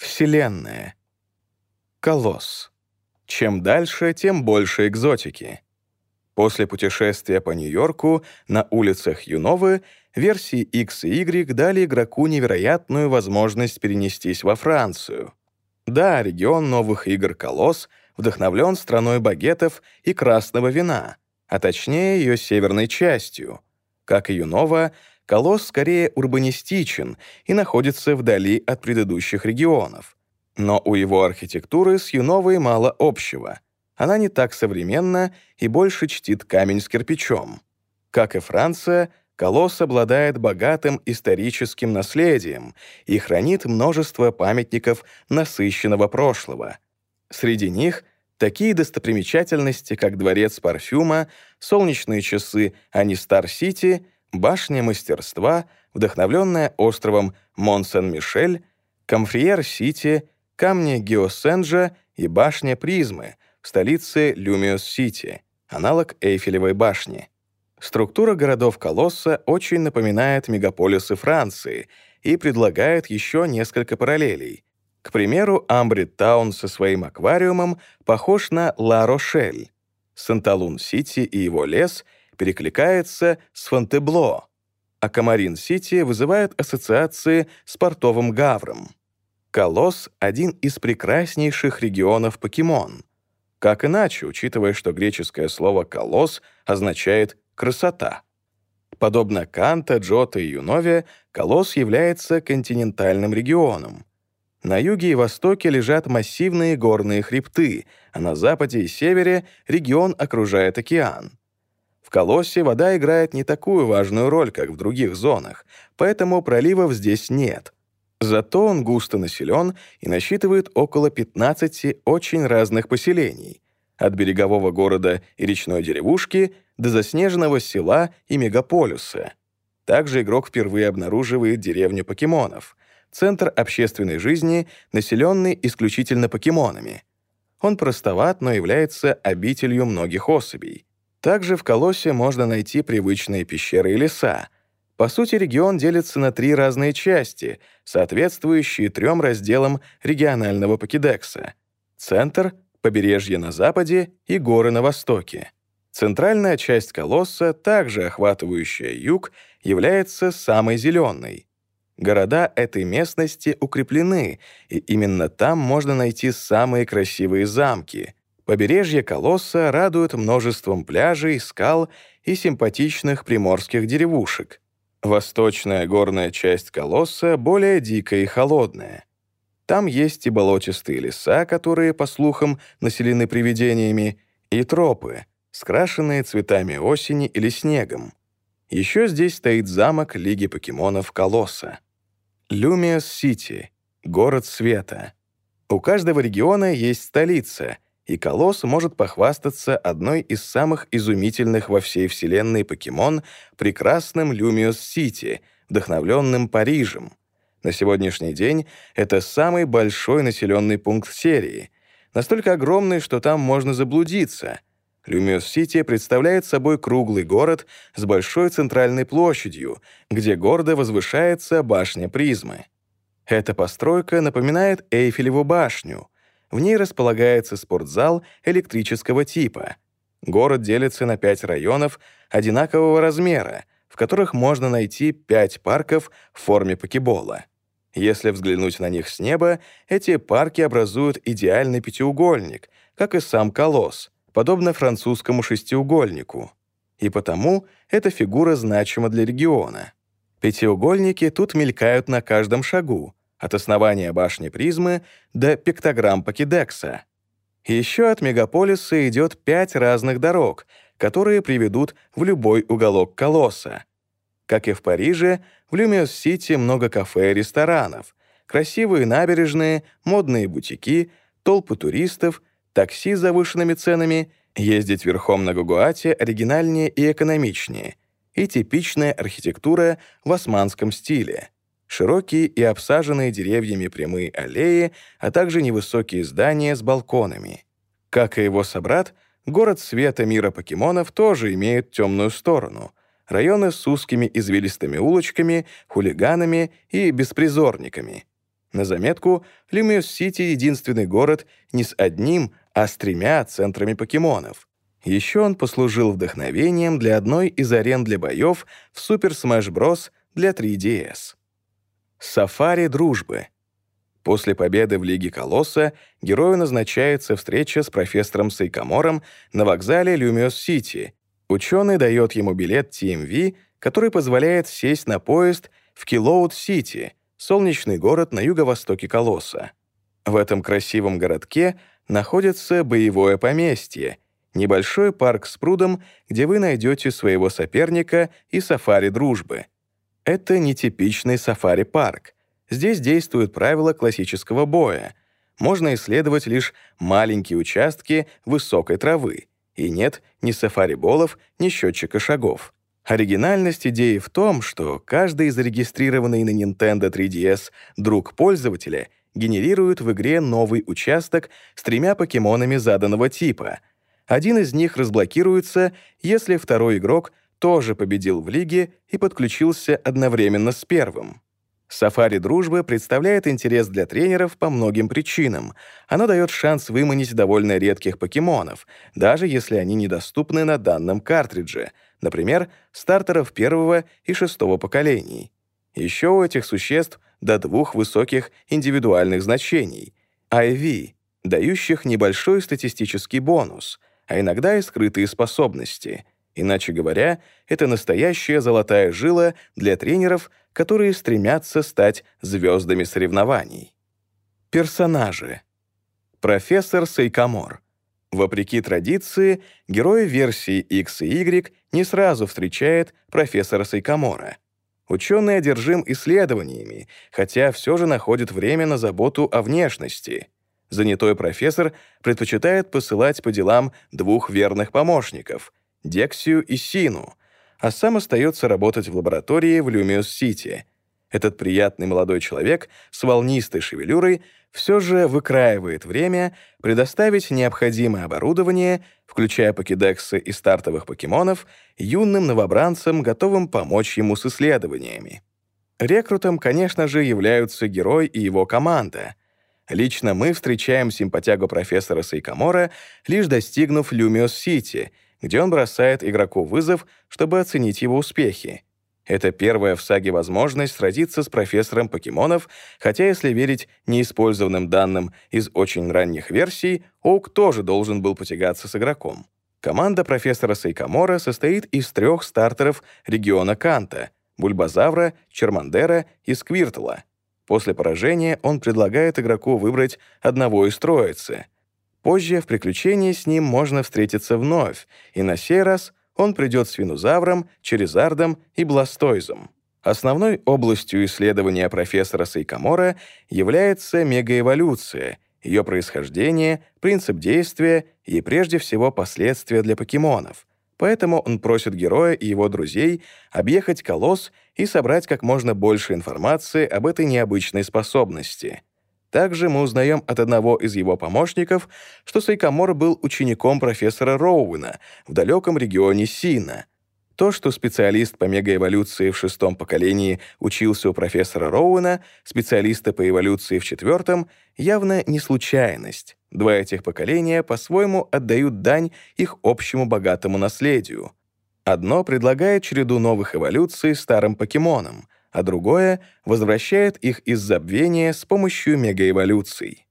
Вселенная. Колосс. Чем дальше, тем больше экзотики. После путешествия по Нью-Йорку на улицах Юновы версии X и Y дали игроку невероятную возможность перенестись во Францию. Да, регион новых игр «Колосс» вдохновлен страной багетов и красного вина, а точнее ее северной частью. Как и Юнова, Колосс скорее урбанистичен и находится вдали от предыдущих регионов. Но у его архитектуры с Юновой мало общего. Она не так современна и больше чтит камень с кирпичом. Как и Франция, Колосс обладает богатым историческим наследием и хранит множество памятников насыщенного прошлого. Среди них такие достопримечательности, как дворец парфюма, солнечные часы Анистар-Сити — башня мастерства, вдохновленная островом Мон-Сен-Мишель, Камфриер-Сити, камни Геосенджа и башня Призмы в столице Люмиус-Сити, аналог Эйфелевой башни. Структура городов Калоса очень напоминает мегаполисы Франции и предлагает еще несколько параллелей. К примеру, Амбретт-таун со своим аквариумом похож на Ла-Рошель. Санталун-Сити и его лес — перекликается с Фонтебло, а Камарин-Сити вызывает ассоциации с портовым гавром. Колосс — один из прекраснейших регионов покемон. Как иначе, учитывая, что греческое слово «колосс» означает «красота». Подобно Канта, Джота и Юнове, Колосс является континентальным регионом. На юге и востоке лежат массивные горные хребты, а на западе и севере регион окружает океан. В Колоссе вода играет не такую важную роль, как в других зонах, поэтому проливов здесь нет. Зато он густо населен и насчитывает около 15 очень разных поселений, от берегового города и речной деревушки до заснеженного села и мегаполиса. Также игрок впервые обнаруживает деревню покемонов, центр общественной жизни, населенный исключительно покемонами. Он простоват, но является обителью многих особей — также в Колоссе можно найти привычные пещеры и леса. По сути, регион делится на три разные части, соответствующие трем разделам регионального покедекса. Центр, побережье на западе и горы на востоке. Центральная часть Колосса, также охватывающая юг, является самой зеленой. Города этой местности укреплены, и именно там можно найти самые красивые замки — Побережье Колосса радует множеством пляжей, скал и симпатичных приморских деревушек. Восточная горная часть Колосса более дикая и холодная. Там есть и болотистые леса, которые, по слухам, населены привидениями, и тропы, скрашенные цветами осени или снегом. Еще здесь стоит замок Лиги покемонов Колосса. Люмиас-Сити — город света. У каждого региона есть столица — и Колосс может похвастаться одной из самых изумительных во всей вселенной покемон прекрасным Люмиус-Сити, вдохновленным Парижем. На сегодняшний день это самый большой населенный пункт серии, настолько огромный, что там можно заблудиться. Люмиус-Сити представляет собой круглый город с большой центральной площадью, где гордо возвышается башня призмы. Эта постройка напоминает Эйфелеву башню — в ней располагается спортзал электрического типа. Город делится на пять районов одинакового размера, в которых можно найти пять парков в форме покебола. Если взглянуть на них с неба, эти парки образуют идеальный пятиугольник, как и сам колосс, подобно французскому шестиугольнику. И потому эта фигура значима для региона. Пятиугольники тут мелькают на каждом шагу, от основания башни призмы до пиктограмм Покедекса. Еще от мегаполиса идет пять разных дорог, которые приведут в любой уголок колосса. Как и в Париже, в Люмиос-Сити много кафе и ресторанов, красивые набережные, модные бутики, толпы туристов, такси с завышенными ценами, ездить верхом на Гугуате оригинальнее и экономичнее, и типичная архитектура в османском стиле широкие и обсаженные деревьями прямые аллеи, а также невысокие здания с балконами. Как и его собрат, город света мира покемонов тоже имеет темную сторону. Районы с узкими извилистыми улочками, хулиганами и беспризорниками. На заметку, Люмиус-Сити — единственный город не с одним, а с тремя центрами покемонов. Еще он послужил вдохновением для одной из арен для боев в Super Smash Bros. для 3DS. Сафари дружбы. После победы в Лиге Калоса герою назначается встреча с профессором Сайкамором на вокзале Люмиус-Сити. Ученый дает ему билет TMV, который позволяет сесть на поезд в Килуд-Сити, солнечный город на юго-востоке Калоса. В этом красивом городке находится боевое поместье, небольшой парк с прудом, где вы найдете своего соперника и сафари дружбы. Это нетипичный сафари-парк. Здесь действуют правила классического боя. Можно исследовать лишь маленькие участки высокой травы. И нет ни сафари-болов, ни счетчика шагов. Оригинальность идеи в том, что каждый зарегистрированный на Nintendo 3DS друг пользователя генерирует в игре новый участок с тремя покемонами заданного типа. Один из них разблокируется, если второй игрок тоже победил в лиге и подключился одновременно с первым. Сафари дружбы представляет интерес для тренеров по многим причинам. Оно дает шанс выманить довольно редких покемонов, даже если они недоступны на данном картридже — например, стартеров первого и шестого поколений. Еще у этих существ до двух высоких индивидуальных значений — IV, дающих небольшой статистический бонус, а иногда и скрытые способности. Иначе говоря, это настоящая золотая жила для тренеров, которые стремятся стать звездами соревнований. Персонажи. Профессор Сайкамор — Вопреки традиции, герой версии X и Y не сразу встречает профессора Сайкамора. Ученый одержим исследованиями, хотя все же находит время на заботу о внешности. Занятой профессор предпочитает посылать по делам двух верных помощников — Дексию и Сину, а сам остается работать в лаборатории в Люмиус-Сити. Этот приятный молодой человек с волнистой шевелюрой — все же выкраивает время предоставить необходимое оборудование, включая покедексы и стартовых покемонов, юным новобранцам, готовым помочь ему с исследованиями. Рекрутом, конечно же, являются герой и его команда. Лично мы встречаем симпатягу профессора Сайкамора, лишь достигнув Люмиос-Сити, где он бросает игроку вызов, чтобы оценить его успехи. Это первая в саге возможность сразиться с профессором покемонов, хотя, если верить неиспользованным данным из очень ранних версий, Оук тоже должен был потягаться с игроком. Команда профессора Сайкамора состоит из трех стартеров региона Канта — Бульбазавра, Чермандера и Сквиртла. После поражения он предлагает игроку выбрать одного из троицы. Позже в приключении с ним можно встретиться вновь, и на сей раз — он придет с винозавром, черезардом и бластойзом. Основной областью исследования профессора Сайкамора является мегаэволюция, ее происхождение, принцип действия и, прежде всего, последствия для покемонов. Поэтому он просит героя и его друзей объехать Калос и собрать как можно больше информации об этой необычной способности — также мы узнаем от одного из его помощников, что Сайкамор был учеником профессора Роуэна в далеком регионе Синно. То, что специалист по мегаэволюции в шестом поколении учился у профессора Роуэна, специалиста по эволюции в четвертом, явно не случайность. Два этих поколения по-своему отдают дань их общему богатому наследию. Одно предлагает череду новых эволюций старым покемонам — а другое возвращает их из забвения с помощью мегаэволюций.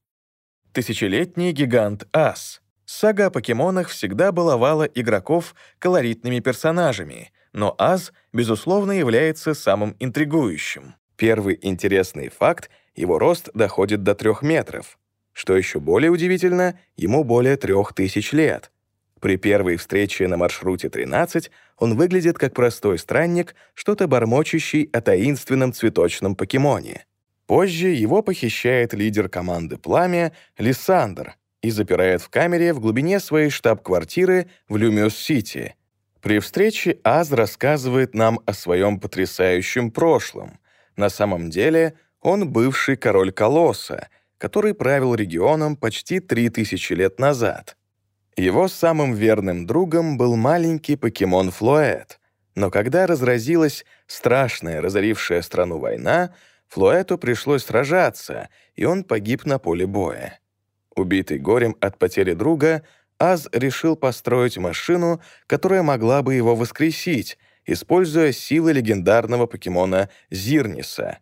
Тысячелетний гигант Ас. Сага о покемонах всегда баловала игроков колоритными персонажами, но Аз, безусловно, является самым интригующим. Первый интересный факт — его рост доходит до трех метров. Что еще более удивительно, ему более трех тысяч лет — при первой встрече на маршруте 13 он выглядит как простой странник, что-то бормочущий о таинственном цветочном покемоне. Позже его похищает лидер команды «Пламя» Лиссандр и запирает в камере в глубине своей штаб-квартиры в Люмиус-Сити. При встрече Аз рассказывает нам о своем потрясающем прошлом. На самом деле он бывший король Колосса, который правил регионом почти 3000 лет назад — его самым верным другом был маленький покемон Флоэт, но когда разразилась страшная, разорившая страну война, Флуэту пришлось сражаться, и он погиб на поле боя. Убитый горем от потери друга, Аз решил построить машину, которая могла бы его воскресить, используя силы легендарного покемона Зирниса.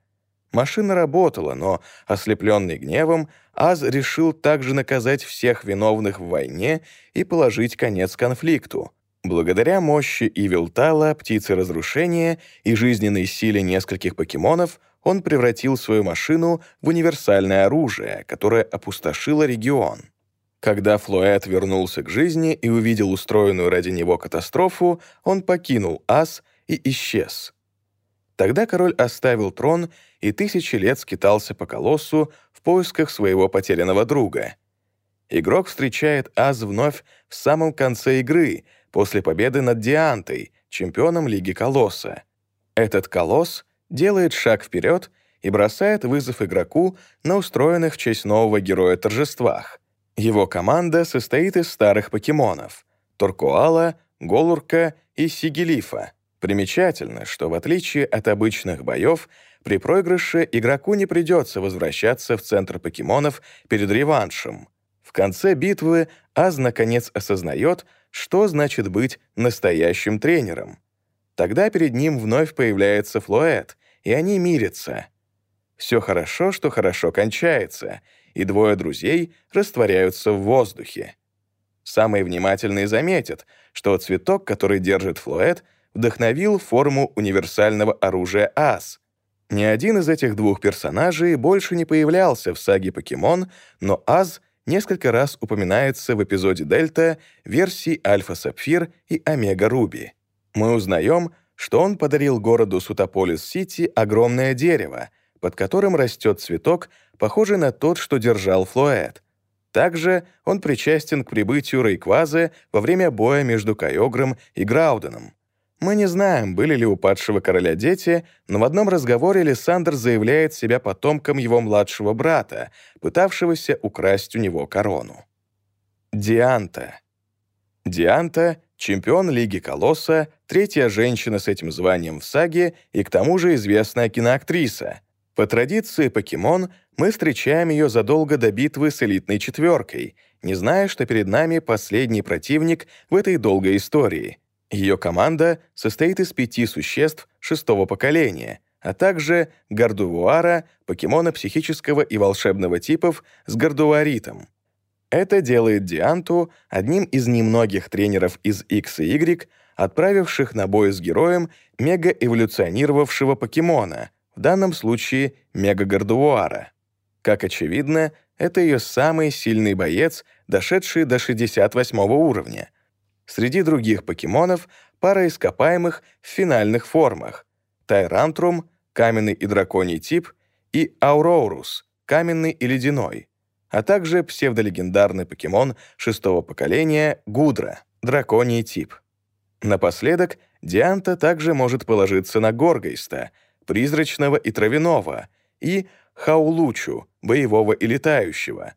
Машина работала, но, ослепленный гневом, Аз решил также наказать всех виновных в войне и положить конец конфликту. Благодаря мощи Ивилтала, птицы разрушения и жизненной силе нескольких покемонов он превратил свою машину в универсальное оружие, которое опустошило регион. Когда Флоэт вернулся к жизни и увидел устроенную ради него катастрофу, он покинул Ас и исчез. Тогда король оставил трон и тысячи лет скитался по колоссу в поисках своего потерянного друга. Игрок встречает Аз вновь в самом конце игры, после победы над Диантой, чемпионом Лиги Колосса. Этот колосс делает шаг вперед и бросает вызов игроку на устроенных в честь нового героя торжествах — его команда состоит из старых покемонов — Туркуала, Голурка и Сигелифа. Примечательно, что в отличие от обычных боев, при проигрыше игроку не придется возвращаться в центр покемонов перед реваншем. В конце битвы Аз наконец осознает, что значит быть настоящим тренером. Тогда перед ним вновь появляется Флоэт, и они мирятся. Все хорошо, что хорошо кончается — и двое друзей растворяются в воздухе. Самые внимательные заметят, что цветок, который держит Флоэт, вдохновил форму универсального оружия Ас. Ни один из этих двух персонажей больше не появлялся в саге «Покемон», но Аз несколько раз упоминается в эпизоде «Дельта» версий «Альфа Сапфир» и «Омега Руби». Мы узнаем, что он подарил городу Сутополис-Сити огромное дерево, под которым растет цветок, похожий на тот, что держал Флоэт. Также он причастен к прибытию Рейквазы во время боя между Кайогром и Грауденом. Мы не знаем, были ли у падшего короля дети, но в одном разговоре Лиссандр заявляет себя потомком его младшего брата, пытавшегося украсть у него корону. Дианта. Дианта — чемпион Лиги Колосса, третья женщина с этим званием в саге и к тому же известная киноактриса — по традиции покемон мы встречаем ее задолго до битвы с элитной четверкой, не зная, что перед нами последний противник в этой долгой истории. Ее команда состоит из пяти существ шестого поколения, а также Гардувуара, покемона психического и волшебного типов с Гардуаритом. Это делает Дианту одним из немногих тренеров из X и Y, отправивших на бой с героем мегаэволюционировавшего покемона — в данном случае Мегагардуара. Как очевидно, это ее самый сильный боец, дошедший до 68 уровня. Среди других покемонов пара ископаемых в финальных формах — Тайрантрум, каменный и драконий тип, и Аурорус, каменный и ледяной, а также псевдолегендарный покемон шестого поколения Гудра, драконий тип. Напоследок, Дианта также может положиться на Горгейста — призрачного и травяного, и хаулучу, боевого и летающего.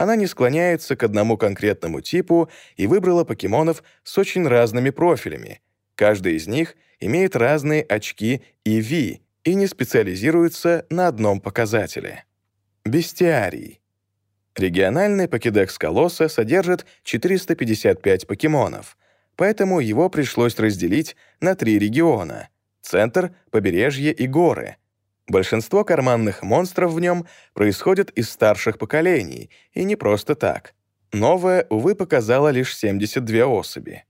Она не склоняется к одному конкретному типу и выбрала покемонов с очень разными профилями. Каждый из них имеет разные очки EV и не специализируется на одном показателе. Бестиарий. Региональный покедекс Колосса содержит 455 покемонов, поэтому его пришлось разделить на три региона — центр, побережье и горы. Большинство карманных монстров в нем происходят из старших поколений, и не просто так. Новое, увы, показало лишь 72 особи.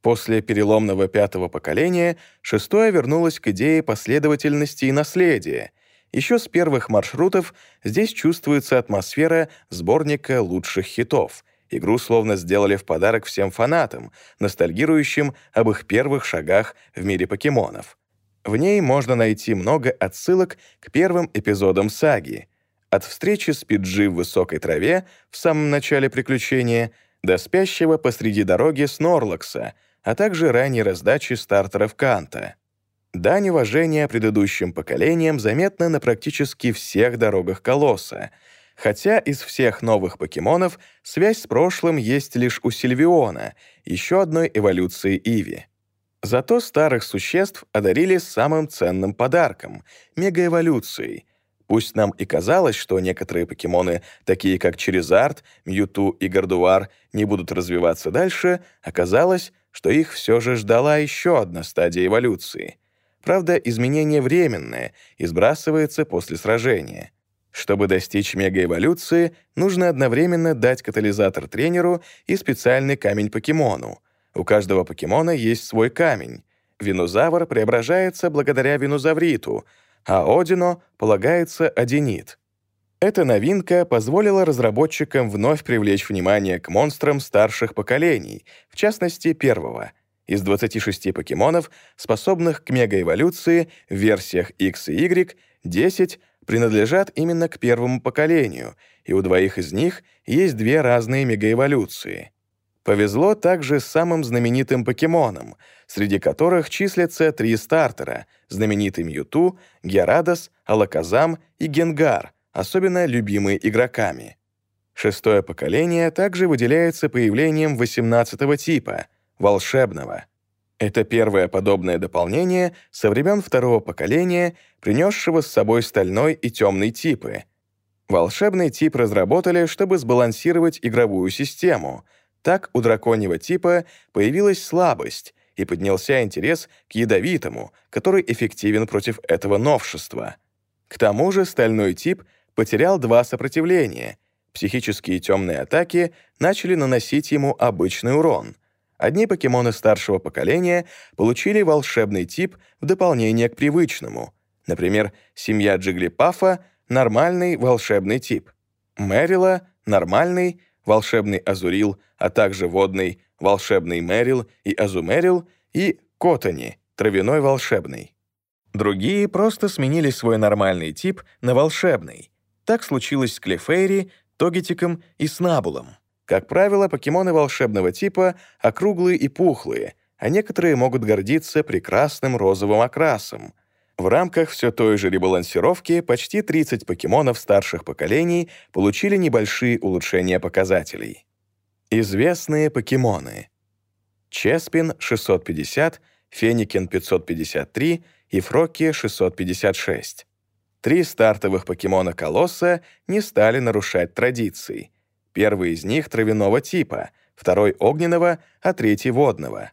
После переломного пятого поколения шестое вернулось к идее последовательности и наследия. Еще с первых маршрутов здесь чувствуется атмосфера сборника лучших хитов. Игру словно сделали в подарок всем фанатам, ностальгирующим об их первых шагах в мире покемонов. В ней можно найти много отсылок к первым эпизодам саги, от встречи с Пиджи в высокой траве в самом начале приключения до спящего посреди дороги Снорлакса, а также ранней раздачи стартеров Канта. Дань уважения предыдущим поколениям заметна на практически всех дорогах Колосса, хотя из всех новых покемонов связь с прошлым есть лишь у Сильвиона, еще одной эволюции Иви. Зато старых существ одарили самым ценным подарком — мегаэволюцией. Пусть нам и казалось, что некоторые покемоны, такие как Черезард, Мьюту и Гардуар, не будут развиваться дальше, оказалось, что их все же ждала еще одна стадия эволюции. Правда, изменение временное и сбрасывается после сражения. Чтобы достичь мегаэволюции, нужно одновременно дать катализатор тренеру и специальный камень покемону. У каждого покемона есть свой камень. Винозавр преображается благодаря винозавриту, а Одино полагается одинит. Эта новинка позволила разработчикам вновь привлечь внимание к монстрам старших поколений, в частности, первого. Из 26 покемонов, способных к мегаэволюции в версиях X и Y, 10 принадлежат именно к первому поколению, и у двоих из них есть две разные мегаэволюции. Повезло также с самым знаменитым покемоном, среди которых числятся три стартера — знаменитый Мьюту, Герадос, Алаказам и Генгар, особенно любимые игроками. Шестое поколение также выделяется появлением 18 типа — волшебного. Это первое подобное дополнение со времен второго поколения, принесшего с собой стальной и темный типы. Волшебный тип разработали, чтобы сбалансировать игровую систему — так у драконьего типа появилась слабость и поднялся интерес к ядовитому, который эффективен против этого новшества. К тому же стальной тип потерял два сопротивления. Психические темные атаки начали наносить ему обычный урон. Одни покемоны старшего поколения получили волшебный тип в дополнение к привычному. Например, семья Джиглипафа — нормальный волшебный тип. Мэрила — нормальный, волшебный Азурил, а также водный волшебный Мэрил и Азумерил и Котани, травяной волшебный. Другие просто сменили свой нормальный тип на волшебный. Так случилось с Клефейри, Тогетиком и Снабулом. Как правило, покемоны волшебного типа округлые и пухлые, а некоторые могут гордиться прекрасным розовым окрасом — в рамках все той же ребалансировки почти 30 покемонов старших поколений получили небольшие улучшения показателей. Известные покемоны. Чеспин — 650, Феникин — 553 и Фрокки — 656. Три стартовых покемона Колосса не стали нарушать традиции. Первый из них — травяного типа, второй — огненного, а третий — водного.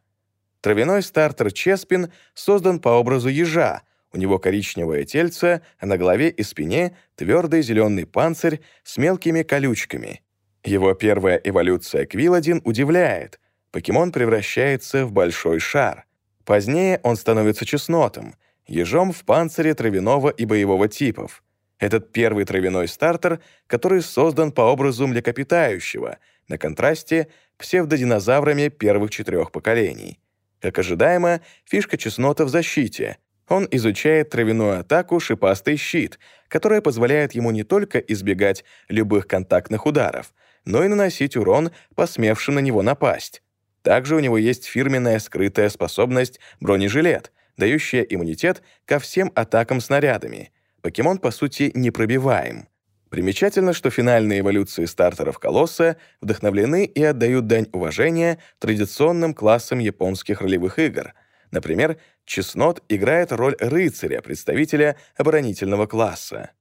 Травяной стартер Чеспин создан по образу ежа, у него коричневое тельце, а на голове и спине твердый зеленый панцирь с мелкими колючками. Его первая эволюция Квиладин удивляет. Покемон превращается в большой шар. Позднее он становится чеснотом, ежом в панцире травяного и боевого типов. Этот первый травяной стартер, который создан по образу млекопитающего, на контрасте псевдодинозаврами первых четырех поколений. Как ожидаемо, фишка чеснота в защите — он изучает травяную атаку «Шипастый щит», которая позволяет ему не только избегать любых контактных ударов, но и наносить урон, посмевшим на него напасть. Также у него есть фирменная скрытая способность бронежилет, дающая иммунитет ко всем атакам снарядами. Покемон, по сути, непробиваем. Примечательно, что финальные эволюции стартеров Колосса вдохновлены и отдают дань уважения традиционным классам японских ролевых игр — Например, чеснот играет роль рыцаря, представителя оборонительного класса.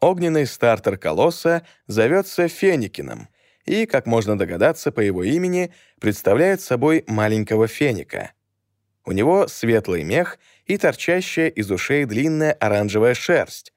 Огненный стартер колосса зовется Феникином и, как можно догадаться по его имени, представляет собой маленького феника. У него светлый мех и торчащая из ушей длинная оранжевая шерсть.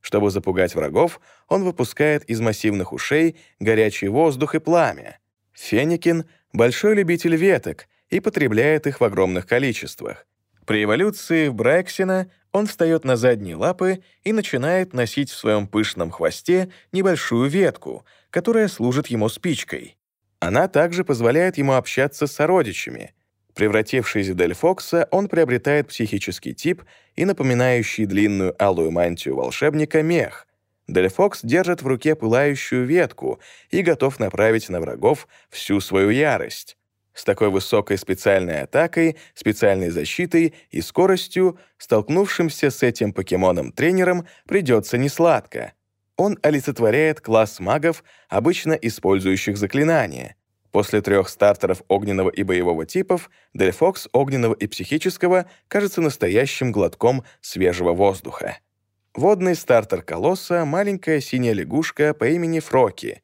Чтобы запугать врагов, он выпускает из массивных ушей горячий воздух и пламя. Феникин — большой любитель веток и потребляет их в огромных количествах. При эволюции Брайксина он встает на задние лапы и начинает носить в своем пышном хвосте небольшую ветку, которая служит ему спичкой. Она также позволяет ему общаться с сородичами. Превратившись в Дель Фокса, он приобретает психический тип и напоминающий длинную алую мантию волшебника мех. Дель Фокс держит в руке пылающую ветку и готов направить на врагов всю свою ярость. С такой высокой специальной атакой, специальной защитой и скоростью, столкнувшимся с этим покемоном-тренером, придется несладко. Он олицетворяет класс магов, обычно использующих заклинания. После трех стартеров огненного и боевого типов Дельфокс огненного и психического кажется настоящим глотком свежего воздуха. Водный стартер колосса — маленькая синяя лягушка по имени Фроки.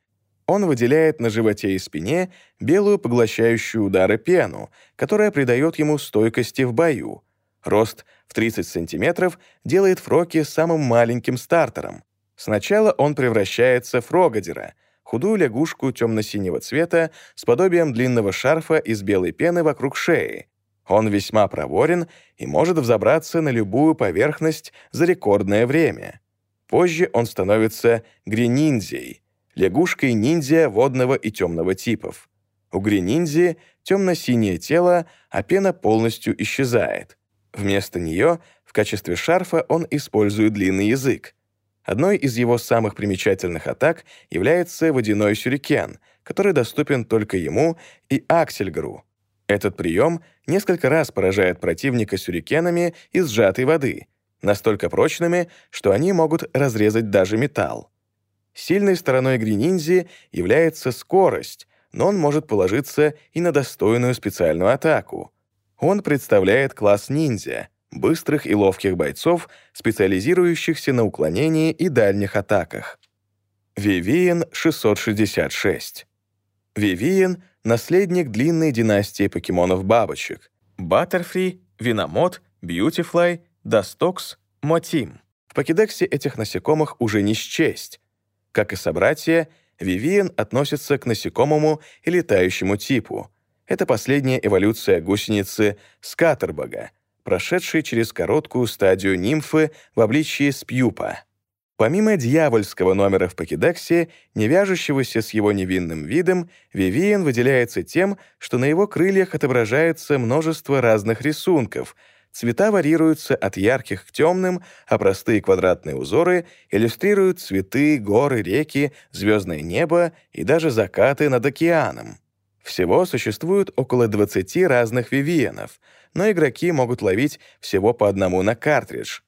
Он выделяет на животе и спине белую поглощающую удары пену, которая придает ему стойкости в бою. Рост в 30 сантиметров делает Фроки самым маленьким стартером. Сначала он превращается в фрогодера — худую лягушку темно-синего цвета с подобием длинного шарфа из белой пены вокруг шеи. Он весьма проворен и может взобраться на любую поверхность за рекордное время. Позже он становится грениндзей, лягушкой-ниндзя водного и темного типов. У грениндзи темно-синее тело, а пена полностью исчезает. Вместо нее в качестве шарфа он использует длинный язык. Одной из его самых примечательных атак является водяной сюрикен, который доступен только ему и Аксельгару. Этот прием несколько раз поражает противника сюрикенами из сжатой воды, настолько прочными, что они могут разрезать даже металл. Сильной стороной Грининзи является скорость, но он может положиться и на достойную специальную атаку. Он представляет класс ниндзя — быстрых и ловких бойцов, специализирующихся на уклонении и дальних атаках. Вивиен 666. Вивиен — наследник длинной династии покемонов-бабочек. Баттерфри, Веномот, Бьютифлай, Дастокс, Мотим. В покедексе этих насекомых уже не счесть. Как и собратья, Вивиен относится к насекомому и летающему типу. Это последняя эволюция гусеницы Скаттербага — прошедшей через короткую стадию нимфы в обличии спьюпа. Помимо дьявольского номера в покедексе, не вяжущегося с его невинным видом, Вивиен выделяется тем, что на его крыльях отображается множество разных рисунков, цвета варьируются от ярких к темным, а простые квадратные узоры иллюстрируют цветы, горы, реки, звездное небо и даже закаты над океаном. Всего существует около 20 разных вивиенов, но игроки могут ловить всего по одному на картридж.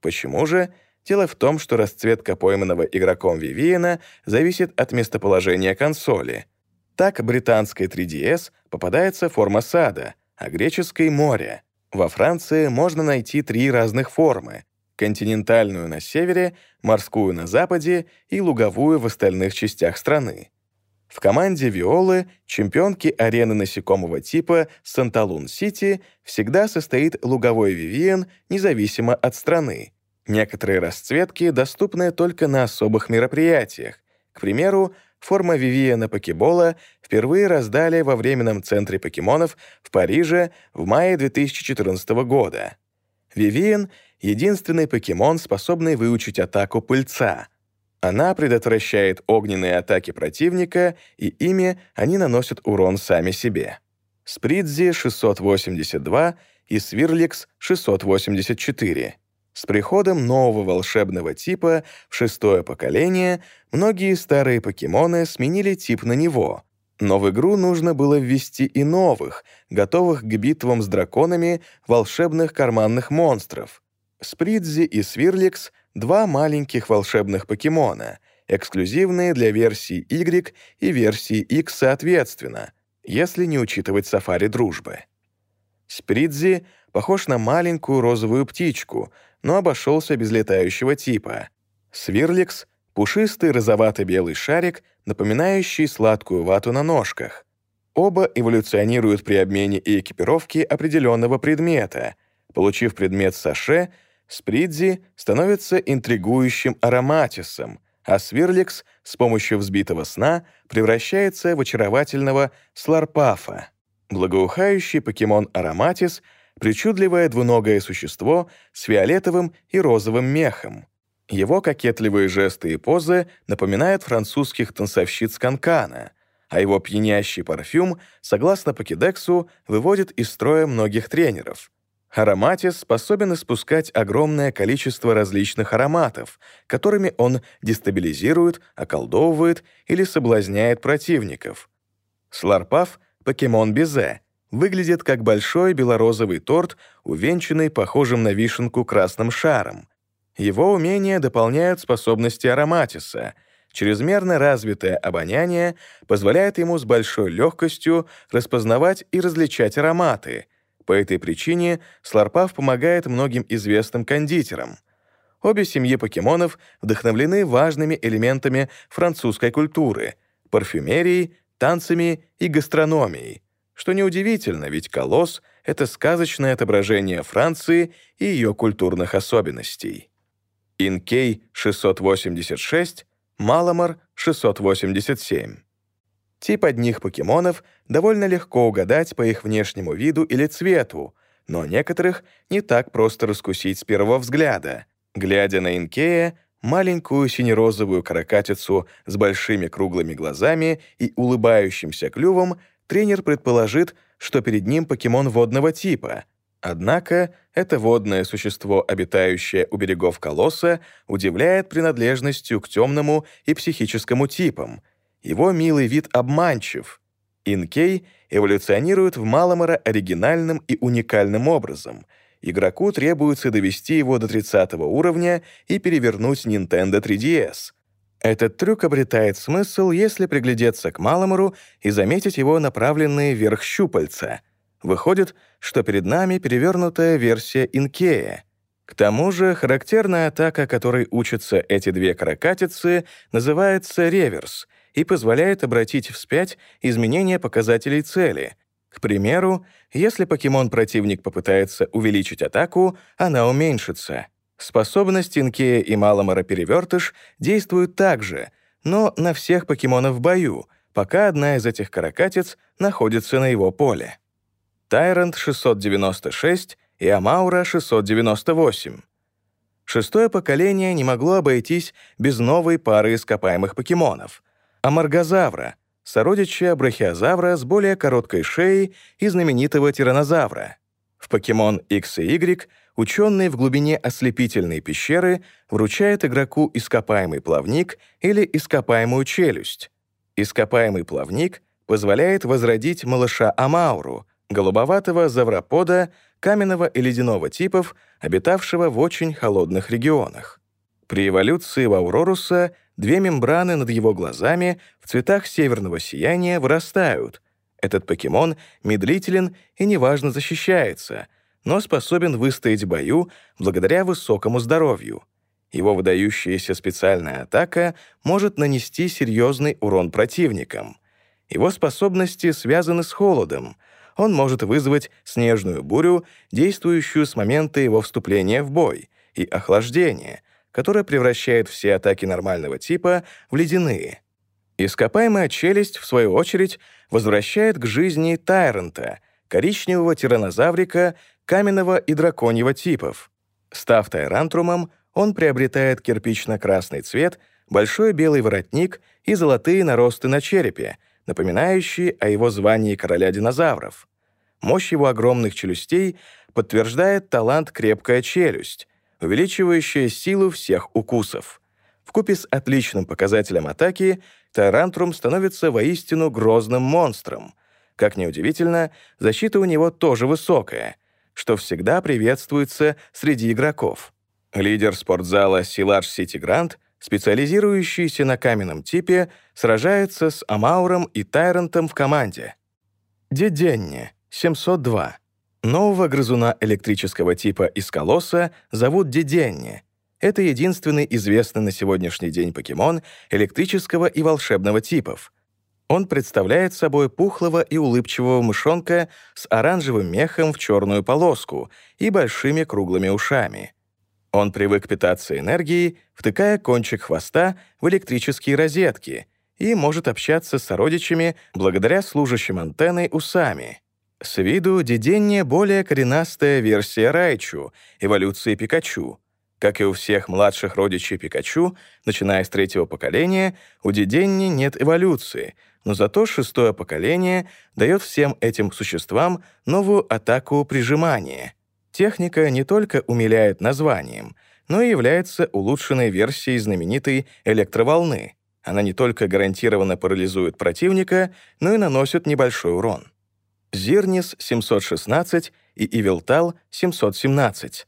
Почему же? Дело в том, что расцветка пойманного игроком Вивиена зависит от местоположения консоли. Так британской 3DS попадается форма сада, а греческой — море. Во Франции можно найти три разных формы — континентальную на севере, морскую на западе и луговую в остальных частях страны. В команде Виолы, чемпионки арены насекомого типа Санталун-Сити, всегда состоит луговой вивиен, независимо от страны. Некоторые расцветки доступны только на особых мероприятиях. К примеру, форма Вивиена Покебола впервые раздали во Временном центре покемонов в Париже в мае 2014 года. Вивиен — единственный покемон, способный выучить атаку пыльца — она предотвращает огненные атаки противника, и ими они наносят урон сами себе. Спридзи 682 и Свирликс 684. С приходом нового волшебного типа в шестое поколение многие старые покемоны сменили тип на него, но в игру нужно было ввести и новых, готовых к битвам с драконами, волшебных карманных монстров. Спридзи и Свирликс два маленьких волшебных покемона, эксклюзивные для версии Y и версии X соответственно, если не учитывать сафари дружбы. Спридзи похож на маленькую розовую птичку, но обошелся без летающего типа. Свирликс — пушистый розовато-белый шарик, напоминающий сладкую вату на ножках. Оба эволюционируют при обмене и экипировке определенного предмета. Получив предмет саше — Спридзи становится интригующим ароматисом, а Свирликс с помощью взбитого сна превращается в очаровательного сларпафа. Благоухающий покемон Ароматис — причудливое двуногое существо с фиолетовым и розовым мехом. Его кокетливые жесты и позы напоминают французских танцовщиц Канкана, а его пьянящий парфюм, согласно Покедексу, выводит из строя многих тренеров — Ароматис способен испускать огромное количество различных ароматов, которыми он дестабилизирует, околдовывает или соблазняет противников. Сларпав, покемон Безе, выглядит как большой белорозовый торт, увенчанный похожим на вишенку красным шаром. Его умения дополняют способности ароматиса. Чрезмерно развитое обоняние позволяет ему с большой легкостью распознавать и различать ароматы — по этой причине Сларпав помогает многим известным кондитерам. обе семьи покемонов вдохновлены важными элементами французской культуры — парфюмерией, танцами и гастрономией, что неудивительно, ведь колосс — это сказочное отображение Франции и ее культурных особенностей. Инкей 686, Маламар 687. Тип одних покемонов довольно легко угадать по их внешнему виду или цвету, но некоторых не так просто раскусить с первого взгляда. Глядя на Инкея, маленькую синерозовую каракатицу с большими круглыми глазами и улыбающимся клювом, тренер предположит, что перед ним покемон водного типа. Однако это водное существо, обитающее у берегов колосса, удивляет принадлежностью к темному и психическому типам. Его милый вид обманчив. Инкей эволюционирует в Маламара оригинальным и уникальным образом. Игроку требуется довести его до 30 уровня и перевернуть Nintendo 3DS. Этот трюк обретает смысл, если приглядеться к Маламару и заметить его направленные вверх щупальца. Выходит, что перед нами перевернутая версия Инкея. К тому же характерная атака, которой учатся эти две каракатицы, называется реверс и позволяет обратить вспять изменение показателей цели. К примеру, если покемон-противник попытается увеличить атаку, она уменьшится — Способность Инкея и Маламара Перевертыш действуют также, но на всех покемонов в бою, пока одна из этих каракатиц находится на его поле. Тайрант 696 и Амаура 698. Шестое поколение не могло обойтись без новой пары ископаемых покемонов — Амаргозавра, сородича брахиозавра с более короткой шеей и знаменитого тиранозавра. В покемон X и Y ученый в глубине ослепительной пещеры вручает игроку ископаемый плавник или ископаемую челюсть. Ископаемый плавник позволяет возродить малыша Амауру, голубоватого завропода, каменного и ледяного типов, обитавшего в очень холодных регионах. При эволюции в Ауроруса две мембраны над его глазами в цветах северного сияния вырастают. Этот покемон медлителен и неважно защищается — но способен выстоять в бою благодаря высокому здоровью. Его выдающаяся специальная атака может нанести серьезный урон противникам. Его способности связаны с холодом. Он может вызвать снежную бурю, действующую с момента его вступления в бой, и охлаждение, которое превращает все атаки нормального типа в ледяные. Ископаемая челюсть, в свою очередь, возвращает к жизни Тайрента, коричневого тиранозаврика каменного и драконьего типов. Став тайрантрумом, он приобретает кирпично-красный цвет, большой белый воротник и золотые наросты на черепе, напоминающие о его звании короля динозавров. Мощь его огромных челюстей подтверждает талант «крепкая челюсть», увеличивающая силу всех укусов. Вкупе с отличным показателем атаки, Тарантрум становится воистину грозным монстром. Как неудивительно, защита у него тоже высокая — что всегда приветствуется среди игроков. Лидер спортзала Силаж Сити Грант, специализирующийся на каменном типе, сражается с Амауром и Тайрентом в команде. Деденни, 702. Нового грызуна электрического типа из колосса зовут Деденни. Это единственный известный на сегодняшний день покемон электрического и волшебного типов — он представляет собой пухлого и улыбчивого мышонка с оранжевым мехом в черную полоску и большими круглыми ушами. Он привык питаться энергией, втыкая кончик хвоста в электрические розетки и может общаться с сородичами благодаря служащим антенной усами. С виду Диденния более коренастая версия Райчу, эволюции Пикачу. Как и у всех младших родичей Пикачу, начиная с третьего поколения, у Диденни нет эволюции — но зато шестое поколение дает всем этим существам новую атаку прижимания. Техника не только умиляет названием, но и является улучшенной версией знаменитой электроволны. Она не только гарантированно парализует противника, но и наносит небольшой урон. Зирнис 716 и Ивилтал 717.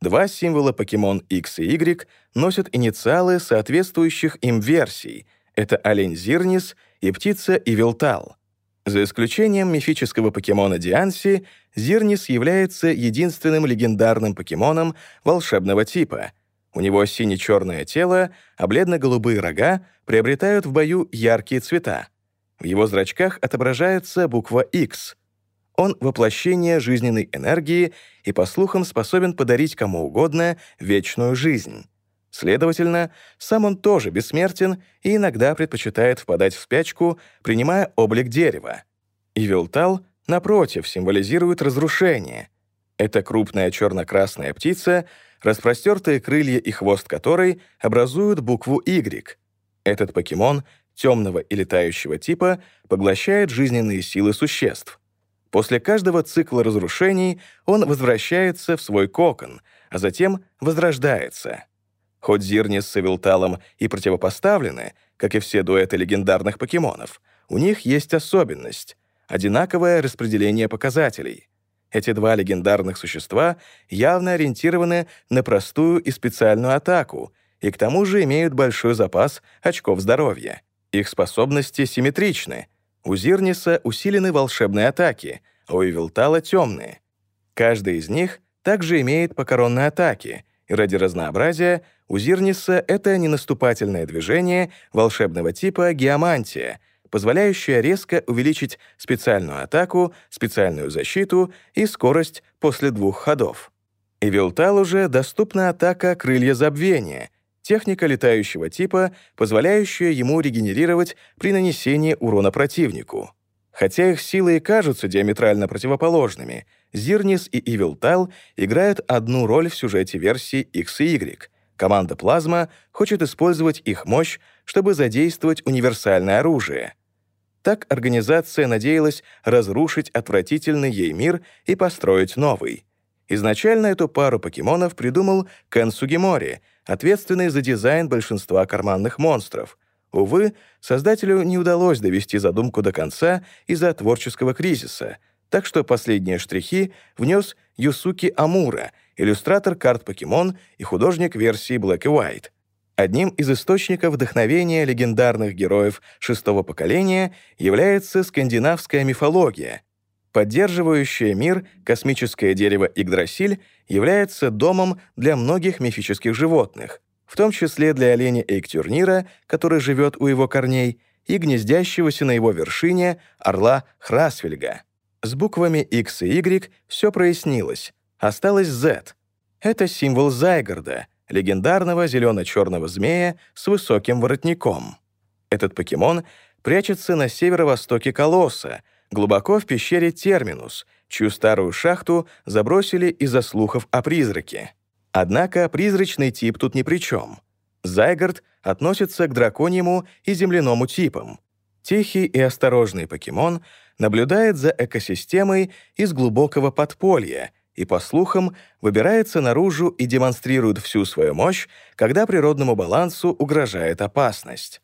Два символа покемон X и Y носят инициалы соответствующих им версий. Это олень Зирнис и птица Ивилтал. За исключением мифического покемона Дианси, Зирнис является единственным легендарным покемоном волшебного типа. У него сине-черное тело, а бледно-голубые рога приобретают в бою яркие цвета. В его зрачках отображается буква X. Он — воплощение жизненной энергии и, по слухам, способен подарить кому угодно вечную жизнь. Следовательно, сам он тоже бессмертен и иногда предпочитает впадать в спячку, принимая облик дерева. И Вилтал, напротив, символизирует разрушение. Это крупная черно-красная птица, распростертые крылья и хвост которой образуют букву Y. Этот покемон темного и летающего типа поглощает жизненные силы существ. После каждого цикла разрушений он возвращается в свой кокон, а затем возрождается. Хоть Зирнис с Эвилталом и противопоставлены, как и все дуэты легендарных покемонов, у них есть особенность — одинаковое распределение показателей. Эти два легендарных существа явно ориентированы на простую и специальную атаку и к тому же имеют большой запас очков здоровья. Их способности симметричны. У Зирниса усилены волшебные атаки, а у Эвилтала — темные. Каждый из них также имеет покоронные атаки — и ради разнообразия у Зирниса это ненаступательное движение волшебного типа геомантия, позволяющее резко увеличить специальную атаку, специальную защиту и скорость после двух ходов. И Вилтал уже доступна атака «Крылья забвения», техника летающего типа, позволяющая ему регенерировать при нанесении урона противнику. Хотя их силы и кажутся диаметрально противоположными, Зирнис и Ивилтал играют одну роль в сюжете версии X и Y. Команда Плазма хочет использовать их мощь, чтобы задействовать универсальное оружие. Так организация надеялась разрушить отвратительный ей мир и построить новый. Изначально эту пару покемонов придумал Кен Сугимори, ответственный за дизайн большинства карманных монстров — Увы, создателю не удалось довести задумку до конца из-за творческого кризиса, так что последние штрихи внес Юсуки Амура, иллюстратор карт «Покемон» и художник версии Black и White. Одним из источников вдохновения легендарных героев шестого поколения является скандинавская мифология. Поддерживающая мир космическое дерево Игдрасиль является домом для многих мифических животных в том числе для оленя Эйктюрнира, который живет у его корней, и гнездящегося на его вершине орла Храсвельга. С буквами X и Y все прояснилось. Осталось Z. Это символ Зайгарда, легендарного зелено-черного змея с высоким воротником. Этот покемон прячется на северо-востоке Колосса, глубоко в пещере Терминус, чью старую шахту забросили из-за слухов о призраке. Однако призрачный тип тут ни при чем. Зайгард относится к драконьему и земляному типам. Тихий и осторожный покемон наблюдает за экосистемой из глубокого подполья и, по слухам, выбирается наружу и демонстрирует всю свою мощь, когда природному балансу угрожает опасность.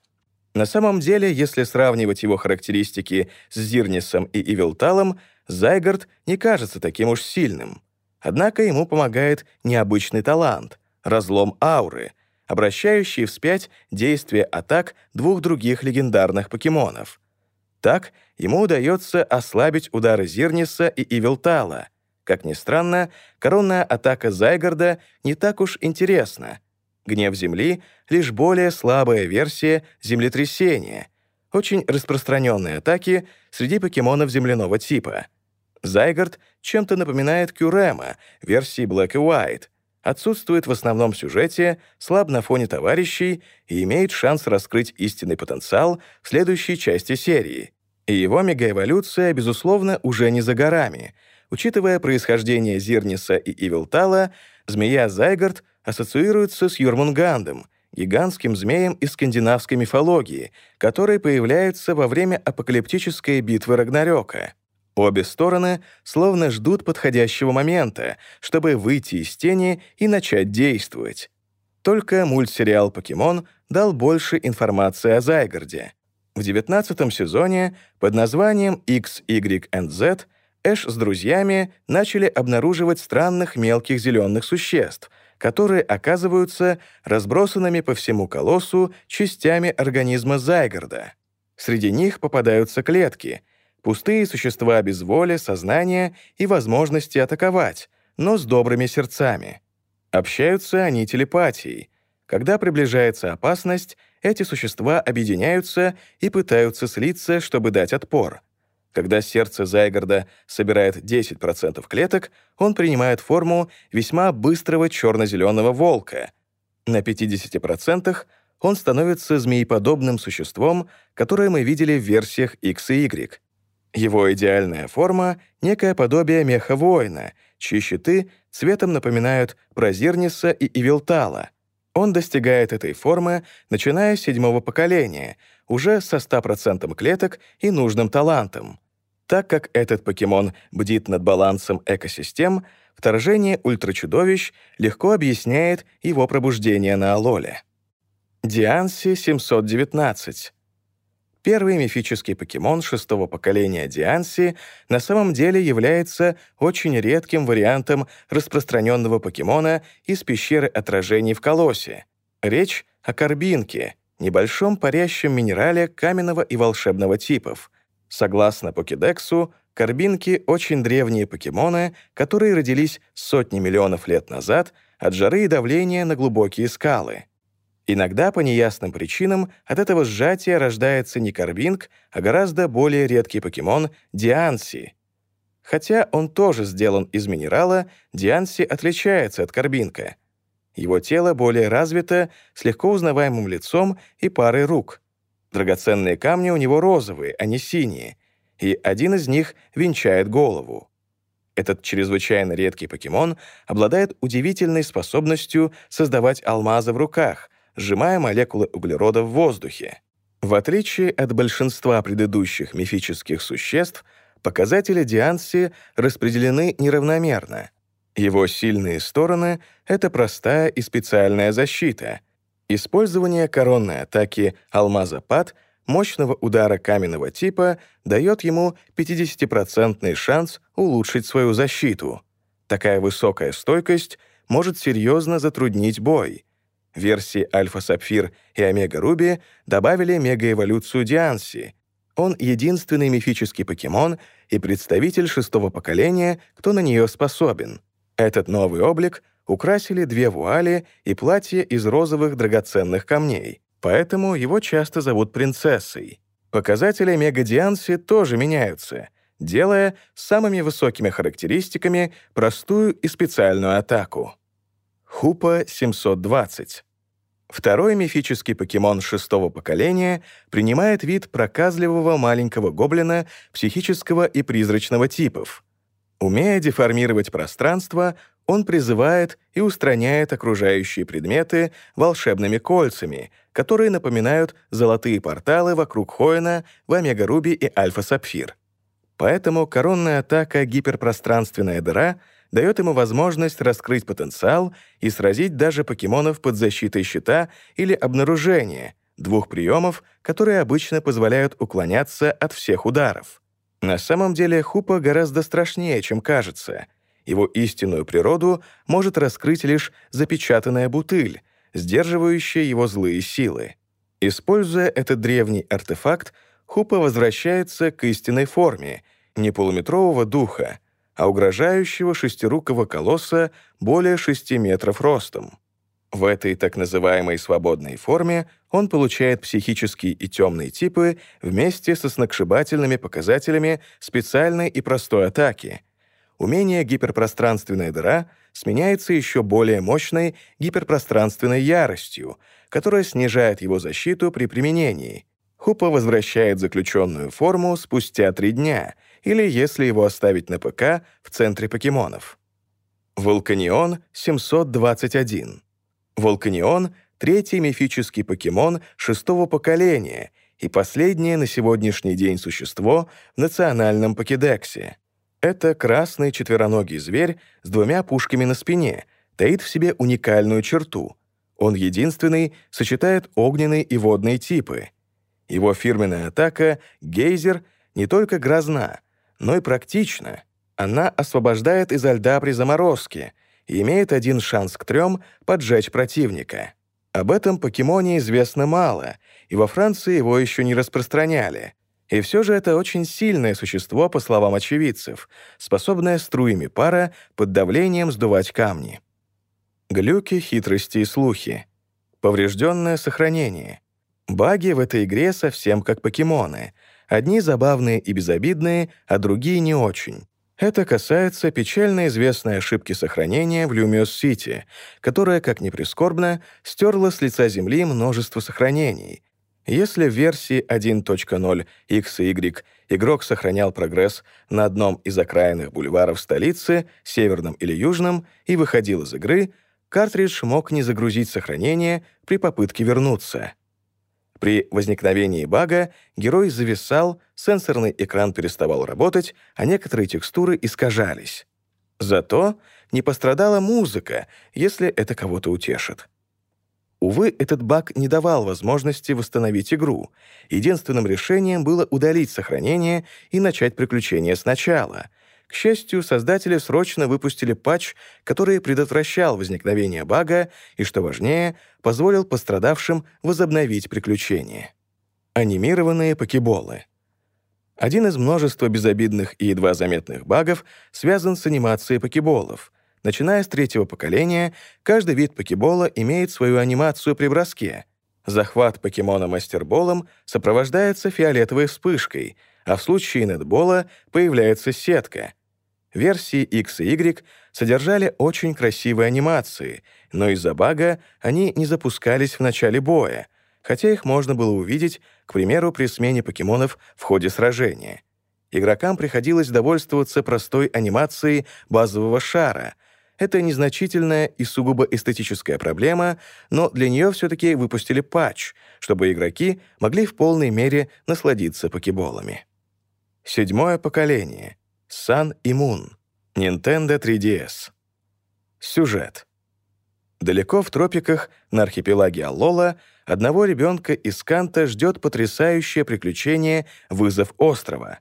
На самом деле, если сравнивать его характеристики с Зирнисом и Ивилталом, Зайгард не кажется таким уж сильным. Однако ему помогает необычный талант — разлом ауры, обращающий вспять действие атак двух других легендарных покемонов. Так ему удается ослабить удары Зирниса и Ивилтала. Как ни странно, коронная атака Зайгарда не так уж интересна. Гнев Земли — лишь более слабая версия землетрясения, очень распространенные атаки среди покемонов земляного типа — Зайгард чем-то напоминает Кюрема, версии Black и White, отсутствует в основном сюжете, слаб на фоне товарищей и имеет шанс раскрыть истинный потенциал в следующей части серии. И его мегаэволюция, безусловно, уже не за горами. Учитывая происхождение Зирниса и Ивилтала, змея Зайгард ассоциируется с Юрмунгандом, гигантским змеем из скандинавской мифологии, который появляется во время апокалиптической битвы Рагнарёка. Обе стороны словно ждут подходящего момента, чтобы выйти из тени и начать действовать. Только мультсериал «Покемон» дал больше информации о Зайгарде. В 19 сезоне под названием X, Y and Z Эш с друзьями начали обнаруживать странных мелких зеленых существ, которые оказываются разбросанными по всему колоссу частями организма Зайгарда. Среди них попадаются клетки — Пустые существа без воли, сознания и возможности атаковать, но с добрыми сердцами. Общаются они телепатией. Когда приближается опасность, эти существа объединяются и пытаются слиться, чтобы дать отпор. Когда сердце Зайгарда собирает 10% клеток, он принимает форму весьма быстрого черно-зеленого волка. На 50% он становится змееподобным существом, которое мы видели в версиях X и Y. Его идеальная форма — некое подобие меха воина, чьи щиты цветом напоминают Прозирниса и Ивилтала. Он достигает этой формы, начиная с седьмого поколения, уже со 100% клеток и нужным талантом. Так как этот покемон бдит над балансом экосистем, вторжение ультрачудовищ легко объясняет его пробуждение на Алоле. Дианси 719. Первый мифический покемон шестого поколения Дианси на самом деле является очень редким вариантом распространенного покемона из пещеры отражений в Колосе. Речь о карбинке, небольшом парящем минерале каменного и волшебного типов. Согласно покедексу, карбинки — очень древние покемоны, которые родились сотни миллионов лет назад от жары и давления на глубокие скалы — Иногда по неясным причинам от этого сжатия рождается не Карбинг, а гораздо более редкий покемон — Дианси. Хотя он тоже сделан из минерала, Дианси отличается от Карбинка. Его тело более развито, с легко узнаваемым лицом и парой рук. Драгоценные камни у него розовые, а не синие, и один из них венчает голову. Этот чрезвычайно редкий покемон обладает удивительной способностью создавать алмазы в руках, сжимая молекулы углерода в воздухе. В отличие от большинства предыдущих мифических существ, показатели Дианси распределены неравномерно. Его сильные стороны — это простая и специальная защита. Использование коронной атаки «Алмазопад» мощного удара каменного типа дает ему 50% шанс улучшить свою защиту. Такая высокая стойкость может серьезно затруднить бой — версии Альфа-Сапфир и Омега-Руби добавили мегаэволюцию Дианси. Он единственный мифический покемон и представитель шестого поколения, кто на нее способен. Этот новый облик украсили две вуали и платье из розовых драгоценных камней, поэтому его часто зовут принцессой. Показатели мега-дианси тоже меняются, делая самыми высокими характеристиками простую и специальную атаку. Хупа 720. Второй мифический покемон шестого поколения принимает вид проказливого маленького гоблина психического и призрачного типов. Умея деформировать пространство, он призывает и устраняет окружающие предметы волшебными кольцами, которые напоминают золотые порталы вокруг Хоина в Омега-Руби и Альфа-Сапфир. Поэтому коронная атака «Гиперпространственная дыра» дает ему возможность раскрыть потенциал и сразить даже покемонов под защитой щита или обнаружения, двух приемов, которые обычно позволяют уклоняться от всех ударов. На самом деле Хупа гораздо страшнее, чем кажется. Его истинную природу может раскрыть лишь запечатанная бутыль, сдерживающая его злые силы. Используя этот древний артефакт, Хупа возвращается к истинной форме, не полуметрового духа, а угрожающего шестирукого колосса более 6 метров ростом. В этой так называемой свободной форме он получает психические и темные типы вместе со сногсшибательными показателями специальной и простой атаки. Умение гиперпространственная дыра сменяется еще более мощной гиперпространственной яростью, которая снижает его защиту при применении. Хупа возвращает заключенную форму спустя три дня — или если его оставить на ПК в центре покемонов. Вулканион 721. Вулканион — третий мифический покемон шестого поколения и последнее на сегодняшний день существо в национальном покедексе. Это красный четвероногий зверь с двумя пушками на спине, таит в себе уникальную черту. Он единственный сочетает огненные и водные типы. Его фирменная атака — гейзер — не только грозна, но и практично. Она освобождает изо льда при заморозке и имеет один шанс к трем поджечь противника. Об этом покемоне известно мало, и во Франции его еще не распространяли. И все же это очень сильное существо, по словам очевидцев, способное струями пара под давлением сдувать камни. Глюки, хитрости и слухи. Поврежденное сохранение. Баги в этой игре совсем как покемоны. Одни забавные и безобидные, а другие не очень. Это касается печально известной ошибки сохранения в Люмиус-Сити, которая, как ни прискорбно, стерла с лица Земли множество сохранений. Если в версии 1.0 X и Y игрок сохранял прогресс на одном из окраинных бульваров столицы, северном или южном, и выходил из игры, картридж мог не загрузить сохранение при попытке вернуться. При возникновении бага герой зависал, сенсорный экран переставал работать, а некоторые текстуры искажались. Зато не пострадала музыка, если это кого-то утешит. Увы, этот баг не давал возможности восстановить игру. Единственным решением было удалить сохранение и начать приключение сначала — к счастью, создатели срочно выпустили патч, который предотвращал возникновение бага и, что важнее, позволил пострадавшим возобновить приключения. Анимированные покеболы. Один из множества безобидных и едва заметных багов связан с анимацией покеболов. Начиная с третьего поколения, каждый вид покебола имеет свою анимацию при броске. Захват покемона мастерболом сопровождается фиолетовой вспышкой, а в случае нетбола появляется сетка — Версии X и Y содержали очень красивые анимации, но из-за бага они не запускались в начале боя, хотя их можно было увидеть, к примеру, при смене покемонов в ходе сражения. Игрокам приходилось довольствоваться простой анимацией базового шара. Это незначительная и сугубо эстетическая проблема, но для нее все-таки выпустили патч, чтобы игроки могли в полной мере насладиться покеболами. Седьмое поколение — Sun и Moon. Nintendo 3DS. Сюжет. Далеко в тропиках, на архипелаге Алола, одного ребенка из Канта ждет потрясающее приключение «Вызов острова».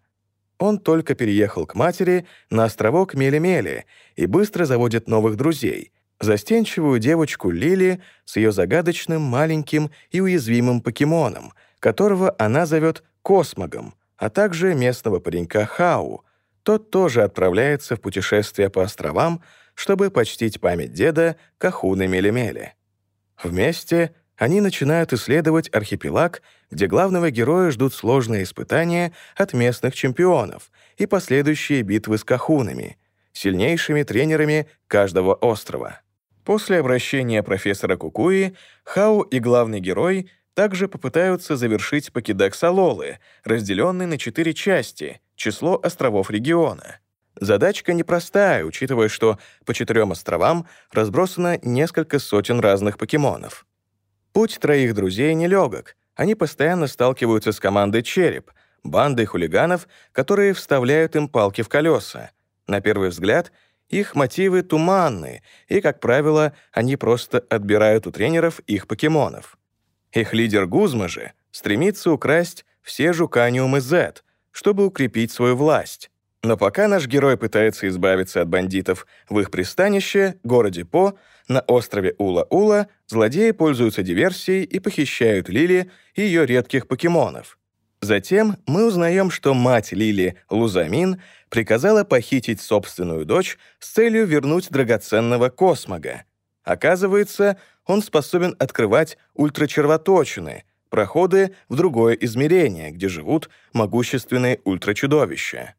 Он только переехал к матери на островок Мели-Мели и быстро заводит новых друзей — застенчивую девочку Лили с ее загадочным, маленьким и уязвимым покемоном, которого она зовет Космогом, а также местного паренька Хау — тот тоже отправляется в путешествие по островам, чтобы почтить память деда Кахуны Мелемели. Вместе они начинают исследовать архипелаг, где главного героя ждут сложные испытания от местных чемпионов и последующие битвы с Кахунами, сильнейшими тренерами каждого острова. После обращения профессора Кукуи, Хау и главный герой также попытаются завершить покидекс Алолы, разделенный на четыре части — число островов региона. Задачка непростая, учитывая, что по четырем островам разбросано несколько сотен разных покемонов. Путь троих друзей нелегок. Они постоянно сталкиваются с командой «Череп», бандой хулиганов, которые вставляют им палки в колеса. На первый взгляд, их мотивы туманны, и, как правило, они просто отбирают у тренеров их покемонов. Их лидер Гузма же стремится украсть все жуканиумы Z, чтобы укрепить свою власть. Но пока наш герой пытается избавиться от бандитов в их пристанище, городе По, на острове Ула-Ула, злодеи пользуются диверсией и похищают Лили и ее редких покемонов. Затем мы узнаем, что мать Лили, Лузамин, приказала похитить собственную дочь с целью вернуть драгоценного космога. Оказывается, он способен открывать ультрачервоточины — проходы в другое измерение, где живут могущественные ультрачудовища.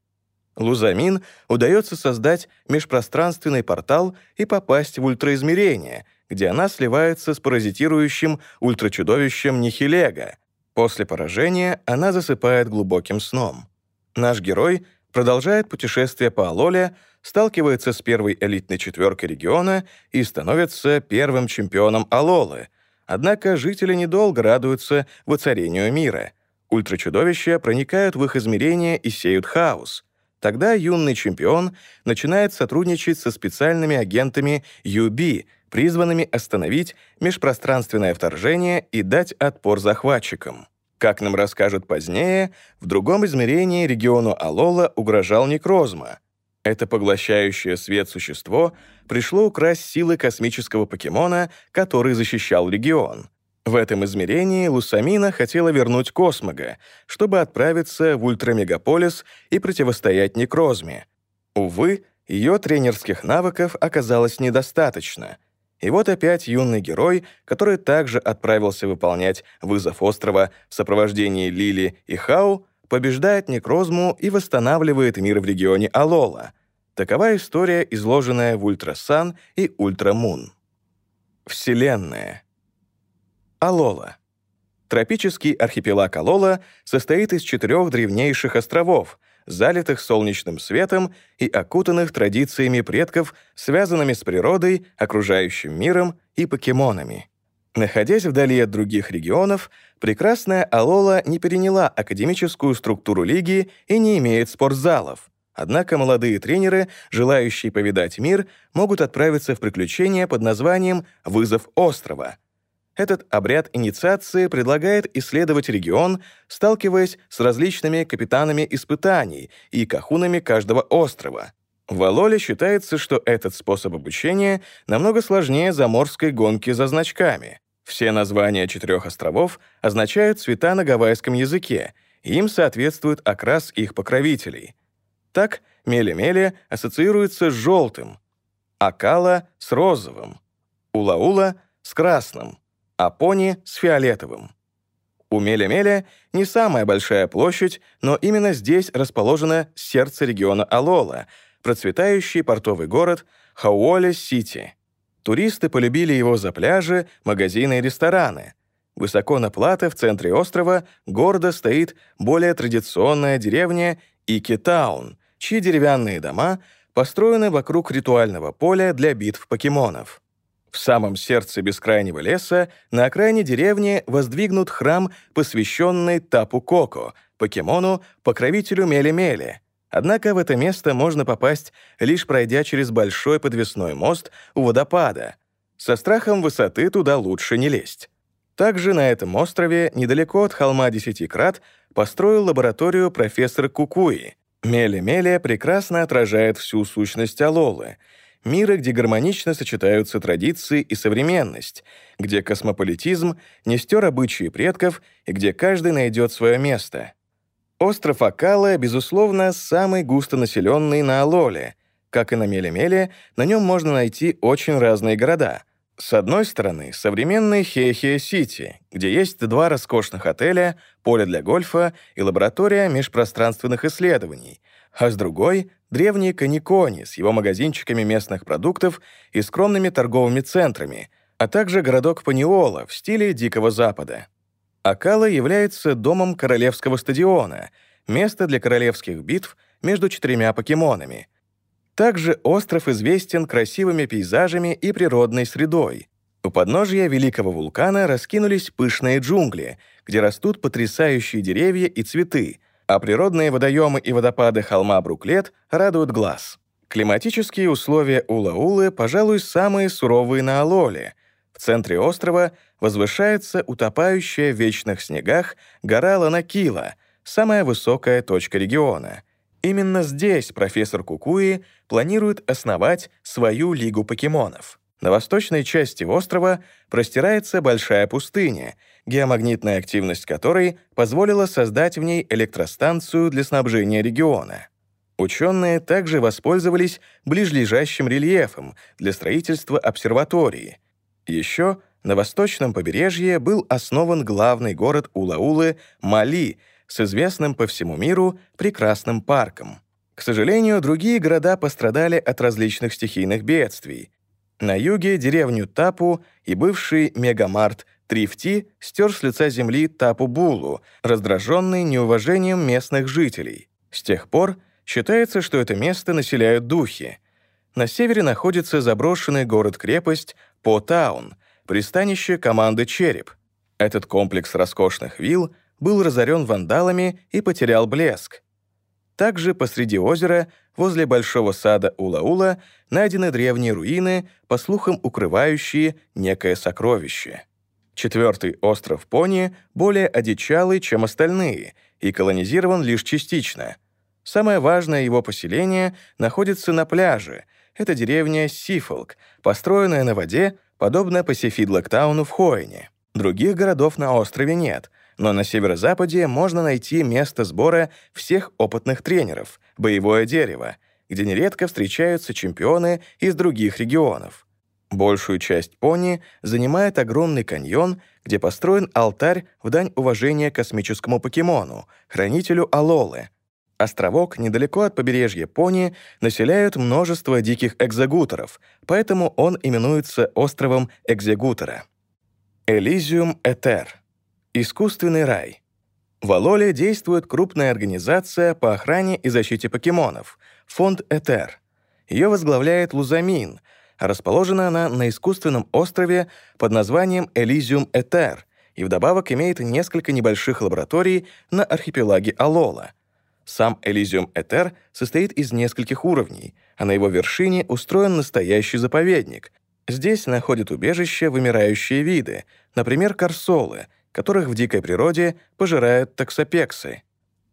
Лузамин удается создать межпространственный портал и попасть в ультраизмерение, где она сливается с паразитирующим ультрачудовищем Нихилега. После поражения она засыпает глубоким сном. Наш герой продолжает путешествие по Алоле, сталкивается с первой элитной четверкой региона и становится первым чемпионом Алолы — Однако жители недолго радуются воцарению мира. Ультрачудовища проникают в их измерения и сеют хаос. Тогда юный чемпион начинает сотрудничать со специальными агентами UB, призванными остановить межпространственное вторжение и дать отпор захватчикам. Как нам расскажут позднее, в другом измерении региону Алола угрожал некрозма, это поглощающее свет существо пришло украсть силы космического покемона, который защищал регион. В этом измерении Лусамина хотела вернуть Космога, чтобы отправиться в ультрамегаполис и противостоять некрозме. Увы, ее тренерских навыков оказалось недостаточно. И вот опять юный герой, который также отправился выполнять вызов острова в сопровождении Лили и Хау, побеждает Некрозму и восстанавливает мир в регионе Алола. Такова история, изложенная в Ультрасан и Ультрамун. Вселенная. Алола. Тропический архипелаг Алола состоит из четырех древнейших островов, залитых солнечным светом и окутанных традициями предков, связанными с природой, окружающим миром и покемонами. Находясь вдали от других регионов, прекрасная Алола не переняла академическую структуру лиги и не имеет спортзалов. Однако молодые тренеры, желающие повидать мир, могут отправиться в приключения под названием «Вызов острова», этот обряд инициации предлагает исследовать регион, сталкиваясь с различными капитанами испытаний и кахунами каждого острова. В Алоле считается, что этот способ обучения намного сложнее заморской гонки за значками. Все названия четырех островов означают цвета на гавайском языке, и им соответствует окрас их покровителей. Так, Меле-Меле ассоциируется с желтым, Акала — с розовым, Ула-Ула — с красным, а пони — с фиолетовым. У Меля-Меля не самая большая площадь, но именно здесь расположено сердце региона Алола, процветающий портовый город Хауоле-Сити. Туристы полюбили его за пляжи, магазины и рестораны. Высоко на плато в центре острова гордо стоит более традиционная деревня Икитаун, чьи деревянные дома построены вокруг ритуального поля для битв покемонов. В самом сердце бескрайнего леса, на окраине деревни, воздвигнут храм, посвященный Тапу Коко, покемону, покровителю Мели-Мели. Однако в это место можно попасть, лишь пройдя через большой подвесной мост у водопада. Со страхом высоты туда лучше не лезть. Также на этом острове, недалеко от холма Десяти Крат, построил лабораторию профессор Кукуи. Мели-Мели прекрасно отражает всю сущность Алолы — мира, где гармонично сочетаются традиции и современность, где космополитизм не стер обычаи предков и где каждый найдет свое место. Остров Акала, безусловно, самый густонаселенный на Алоле. Как и на Меле-Меле, на нем можно найти очень разные города. С одной стороны, современный Хехия-Сити, где есть два роскошных отеля, поле для гольфа и лаборатория межпространственных исследований — а с другой — древний Каникони с его магазинчиками местных продуктов и скромными торговыми центрами, а также городок Паниола в стиле Дикого Запада. Акала является домом Королевского стадиона, место для королевских битв между четырьмя покемонами. Также остров известен красивыми пейзажами и природной средой. У подножия великого вулкана раскинулись пышные джунгли, где растут потрясающие деревья и цветы — а природные водоемы и водопады холма Бруклет радуют глаз. Климатические условия Ула-Улы, пожалуй, самые суровые на Алоле. В центре острова возвышается утопающая в вечных снегах гора Ланакила, самая высокая точка региона. Именно здесь профессор Кукуи планирует основать свою лигу покемонов. На восточной части острова простирается большая пустыня, геомагнитная активность которой позволила создать в ней электростанцию для снабжения региона. Ученые также воспользовались ближлежащим рельефом для строительства обсерватории. Еще на восточном побережье был основан главный город Улаулы Мали с известным по всему миру прекрасным парком. К сожалению, другие города пострадали от различных стихийных бедствий, на юге деревню Тапу и бывший мегамарт Трифти стер с лица земли Тапу-Булу, раздраженный неуважением местных жителей. С тех пор считается, что это место населяют духи. На севере находится заброшенный город-крепость По-Таун, пристанище команды «Череп». Этот комплекс роскошных вилл был разорен вандалами и потерял блеск. Также посреди озера, возле большого сада Ула-Ула, найдены древние руины, по слухам укрывающие некое сокровище. Четвертый остров Пони более одичалый, чем остальные, и колонизирован лишь частично. Самое важное его поселение находится на пляже. Это деревня Сифолк, построенная на воде, подобно Пасифидлоктауну в Хоине. Других городов на острове нет — но на северо-западе можно найти место сбора всех опытных тренеров — боевое дерево, где нередко встречаются чемпионы из других регионов. Большую часть пони занимает огромный каньон, где построен алтарь в дань уважения космическому покемону, хранителю Алолы. Островок недалеко от побережья Пони населяют множество диких экзегуторов, поэтому он именуется островом Экзегутора. Элизиум Этер. Искусственный рай. В Алоле действует крупная организация по охране и защите покемонов — Фонд Этер. Ее возглавляет Лузамин, расположена она на искусственном острове под названием Элизиум Этер и вдобавок имеет несколько небольших лабораторий на архипелаге Алола — сам Элизиум Этер состоит из нескольких уровней, а на его вершине устроен настоящий заповедник. Здесь находят убежище вымирающие виды, например, корсолы, которых в дикой природе пожирают таксопексы.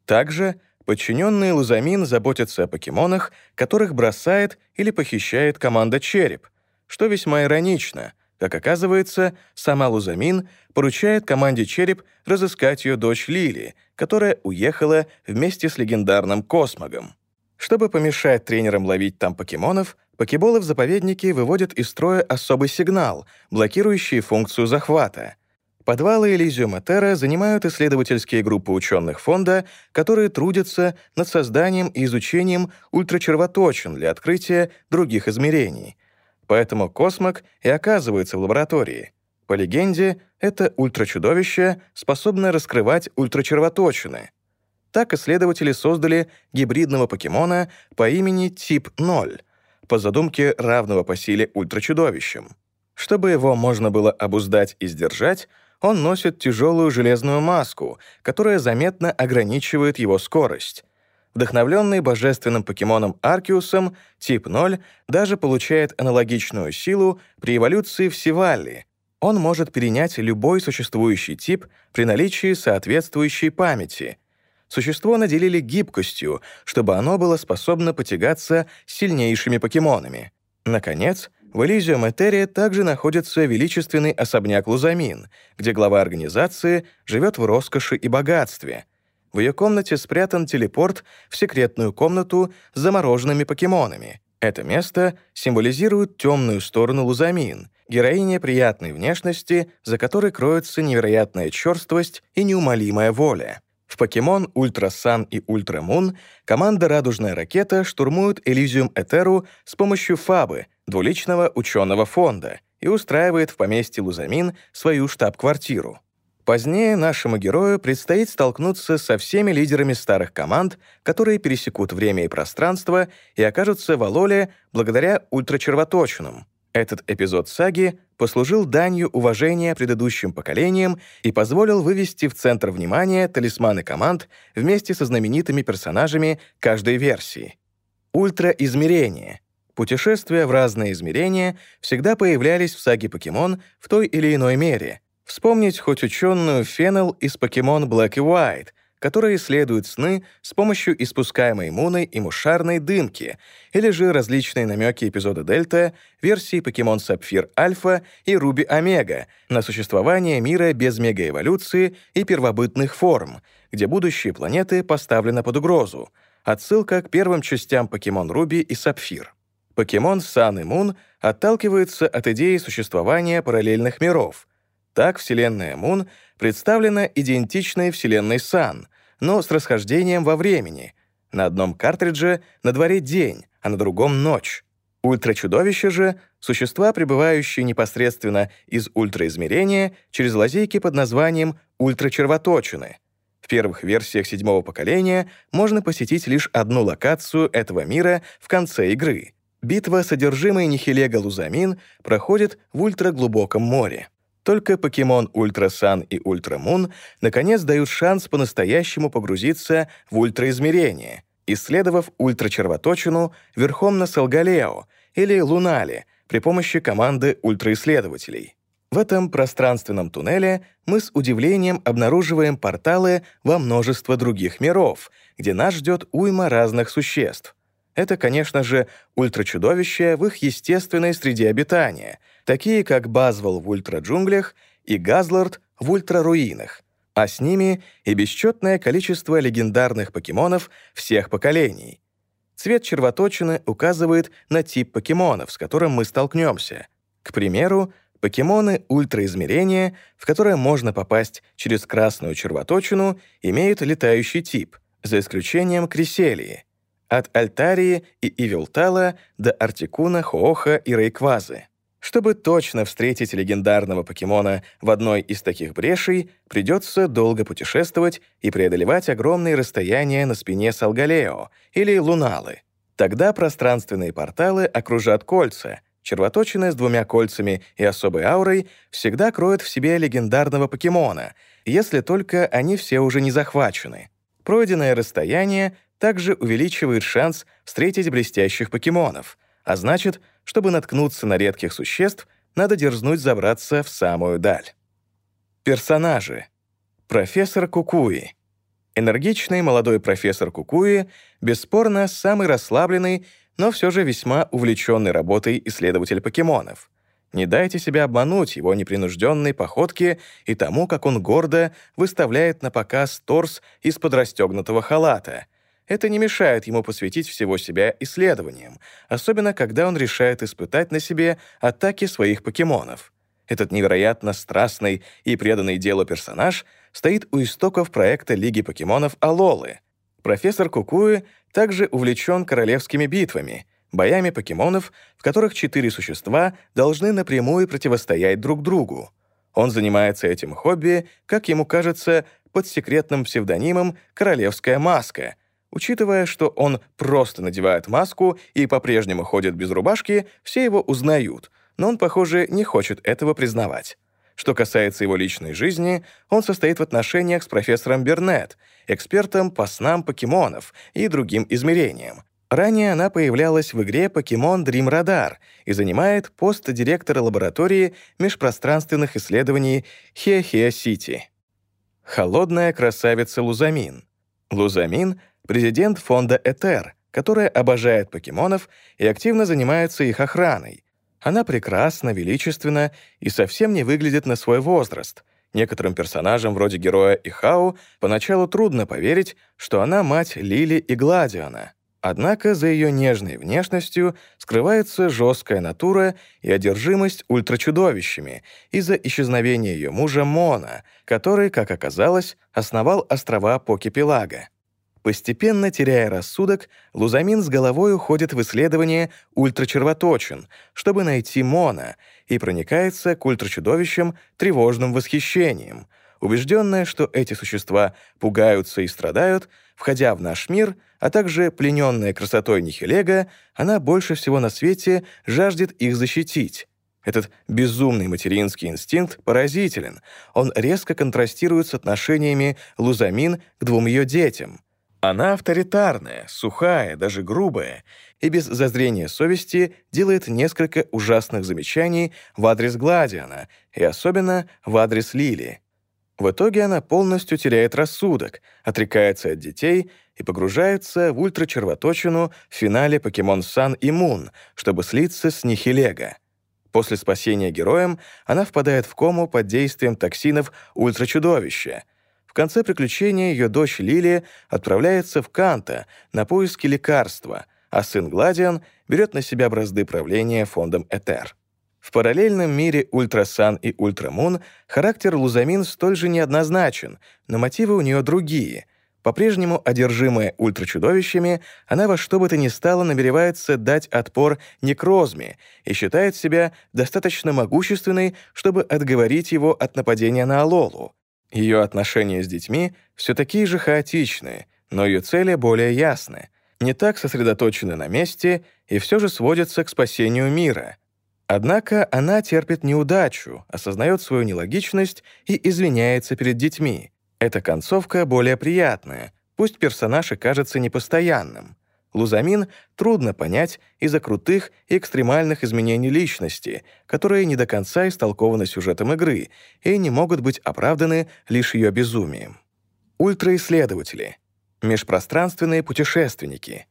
Также подчиненные Лузамин заботятся о покемонах, которых бросает или похищает команда Череп, что весьма иронично — как оказывается, сама Лузамин поручает команде «Череп» разыскать ее дочь Лили, которая уехала вместе с легендарным Космогом. Чтобы помешать тренерам ловить там покемонов, покеболы в заповеднике выводят из строя особый сигнал, блокирующий функцию захвата. Подвалы Элизиума Терра занимают исследовательские группы ученых фонда, которые трудятся над созданием и изучением ультрачервоточин для открытия других измерений — Поэтому космок и оказывается в лаборатории. По легенде, это ультрачудовище, способное раскрывать ультрачервоточины. Так исследователи создали гибридного покемона по имени Тип-0, по задумке равного по силе ультрачудовищам. Чтобы его можно было обуздать и сдержать, он носит тяжелую железную маску, которая заметно ограничивает его скорость. Вдохновленный божественным покемоном Аркиусом, тип 0 даже получает аналогичную силу при эволюции в Сивалли. Он может перенять любой существующий тип при наличии соответствующей памяти. Существо наделили гибкостью, чтобы оно было способно потягаться с сильнейшими покемонами. Наконец, в Элизиум Этерия также находится величественный особняк Лузамин, где глава организации живет в роскоши и богатстве — в ее комнате спрятан телепорт в секретную комнату с замороженными покемонами. Это место символизирует темную сторону Лузамин, героиня приятной внешности, за которой кроется невероятная черствость и неумолимая воля. В покемон Ультра Сан и Ультра Мун команда «Радужная ракета» штурмует Элизиум Этеру с помощью Фабы, двуличного ученого фонда, и устраивает в поместье Лузамин свою штаб-квартиру. Позднее нашему герою предстоит столкнуться со всеми лидерами старых команд, которые пересекут время и пространство и окажутся в Алоле благодаря ультрачервоточинам. Этот эпизод саги послужил данью уважения предыдущим поколениям и позволил вывести в центр внимания талисманы команд вместе со знаменитыми персонажами каждой версии. Ультраизмерение. Путешествия в разные измерения всегда появлялись в саге «Покемон» в той или иной мере — Вспомнить хоть ученую Феннел из Покемон Black и White, которая исследует сны с помощью испускаемой иммунной и мушарной дымки, или же различные намеки эпизода Дельта, версии Покемон Сапфир Альфа и Руби Омега на существование мира без мегаэволюции и первобытных форм, где будущее планеты поставлено под угрозу. Отсылка к первым частям Покемон Руби и Сапфир. Покемон Сан и Мун отталкивается от идеи существования параллельных миров, так Вселенная Мун представлена идентичной Вселенной Сан, но с расхождением во времени. На одном картридже на дворе день, а на другом — ночь. Ультрачудовища же — существа, пребывающие непосредственно из ультраизмерения через лазейки под названием ультрачервоточины. В первых версиях седьмого поколения можно посетить лишь одну локацию этого мира в конце игры. Битва с одержимой Нихилего Лузамин проходит в ультраглубоком море. Только покемон Ультра Сан и Ультра Мун наконец дают шанс по-настоящему погрузиться в ультраизмерение, исследовав ультрачервоточину верхом на Солгалео или Лунале при помощи команды ультраисследователей. В этом пространственном туннеле мы с удивлением обнаруживаем порталы во множество других миров, где нас ждет уйма разных существ. Это, конечно же, ультрачудовища в их естественной среде обитания, такие как Базвол в ультраджунглях и Газлорд в ультраруинах, а с ними и бесчетное количество легендарных покемонов всех поколений. Цвет червоточины указывает на тип покемонов, с которым мы столкнемся. К примеру, покемоны ультраизмерения, в которые можно попасть через красную червоточину, имеют летающий тип, за исключением Криселии, от Альтарии и Ивилтала до Артикуна, Хооха и Рейквазы. Чтобы точно встретить легендарного покемона в одной из таких брешей, придется долго путешествовать и преодолевать огромные расстояния на спине Салгалео или Луналы. Тогда пространственные порталы окружат кольца. Червоточина с двумя кольцами и особой аурой всегда кроют в себе легендарного покемона, если только они все уже не захвачены. Пройденное расстояние также увеличивает шанс встретить блестящих покемонов, а значит, чтобы наткнуться на редких существ, надо дерзнуть забраться в самую даль. Персонажи. Профессор Кукуи. Энергичный молодой профессор Кукуи, бесспорно, самый расслабленный, но все же весьма увлеченный работой исследователь покемонов. Не дайте себя обмануть его непринужденной походке и тому, как он гордо выставляет на показ торс из-под расстегнутого халата — это не мешает ему посвятить всего себя исследованиям, особенно когда он решает испытать на себе атаки своих покемонов. Этот невероятно страстный и преданный делу персонаж стоит у истоков проекта Лиги покемонов Алолы. Профессор Кукуи также увлечен королевскими битвами, боями покемонов, в которых четыре существа должны напрямую противостоять друг другу. Он занимается этим хобби, как ему кажется, под секретным псевдонимом «Королевская маска», Учитывая, что он просто надевает маску и по-прежнему ходит без рубашки, все его узнают, но он, похоже, не хочет этого признавать. Что касается его личной жизни, он состоит в отношениях с профессором Бернет, экспертом по снам покемонов и другим измерениям. Ранее она появлялась в игре Pokemon Dream Radar и занимает пост директора лаборатории межпространственных исследований Хеохеа-Сити. Холодная красавица Лузамин. Лузамин президент фонда «Этер», которая обожает покемонов и активно занимается их охраной. Она прекрасна, величественна и совсем не выглядит на свой возраст. Некоторым персонажам, вроде героя Ихау, поначалу трудно поверить, что она мать Лили и Гладиона. Однако за ее нежной внешностью скрывается жесткая натура и одержимость ультрачудовищами из-за исчезновения ее мужа Мона, который, как оказалось, основал острова Покепелага. Постепенно теряя рассудок, Лузамин с головой уходит в исследование ультрачервоточин, чтобы найти Мона, и проникается к ультрачудовищам тревожным восхищением. Убежденная, что эти существа пугаются и страдают, входя в наш мир, а также плененная красотой Нихилега, она больше всего на свете жаждет их защитить. Этот безумный материнский инстинкт поразителен. Он резко контрастирует с отношениями Лузамин к двум ее детям — она авторитарная, сухая, даже грубая, и без зазрения совести делает несколько ужасных замечаний в адрес Гладиана и особенно в адрес Лили. В итоге она полностью теряет рассудок, отрекается от детей и погружается в ультрачервоточину в финале Pokemon Sun и Moon, чтобы слиться с Нихилега. После спасения героем она впадает в кому под действием токсинов ультрачудовища — в конце приключения ее дочь Лилия отправляется в Канта на поиски лекарства, а сын Гладиан берет на себя бразды правления фондом Этер. В параллельном мире Ультрасан и Ультрамун характер Лузамин столь же неоднозначен, но мотивы у нее другие. По-прежнему одержимая ультрачудовищами, она во что бы то ни стало намеревается дать отпор некрозме и считает себя достаточно могущественной, чтобы отговорить его от нападения на Алолу. Ее отношения с детьми все такие же хаотичные, но ее цели более ясны, не так сосредоточены на месте и все же сводятся к спасению мира. Однако она терпит неудачу, осознает свою нелогичность и извиняется перед детьми. Эта концовка более приятная, пусть персонаж и кажется непостоянным. Лузамин трудно понять из-за крутых и экстремальных изменений личности, которые не до конца истолкованы сюжетом игры и не могут быть оправданы лишь ее безумием. Ультраисследователи. Межпространственные путешественники.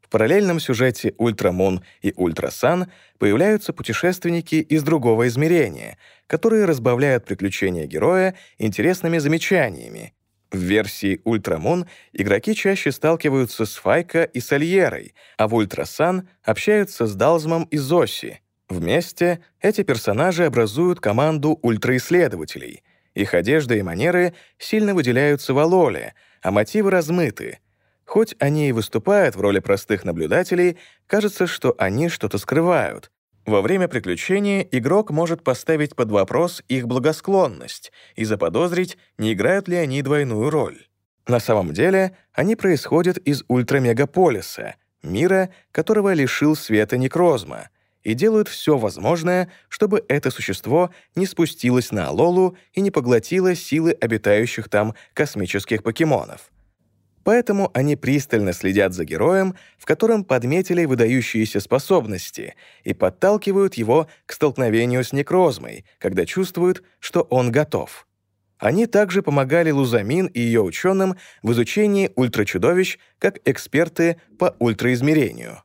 В параллельном сюжете Ультрамун и Ультрасан появляются путешественники из другого измерения, которые разбавляют приключения героя интересными замечаниями, в версии Ультрамун игроки чаще сталкиваются с Файко и Сольерой, а в Ультрасан общаются с Далсомом и Зоси. Вместе эти персонажи образуют команду ультраисследователей. Их одежда и манеры сильно выделяются в Алоле, а мотивы размыты. Хоть они и выступают в роли простых наблюдателей, кажется, что они что-то скрывают. Во время приключения игрок может поставить под вопрос их благосклонность и заподозрить, не играют ли они двойную роль. На самом деле они происходят из ультрамегаполиса, мира, которого лишил света некрозма — и делают все возможное, чтобы это существо не спустилось на Алолу и не поглотило силы обитающих там космических покемонов. Поэтому они пристально следят за героем, в котором подметили выдающиеся способности, и подталкивают его к столкновению с некрозмой, когда чувствуют, что он готов. Они также помогали Лузамин и ее ученым в изучении ультрачудовищ как эксперты по ультраизмерению.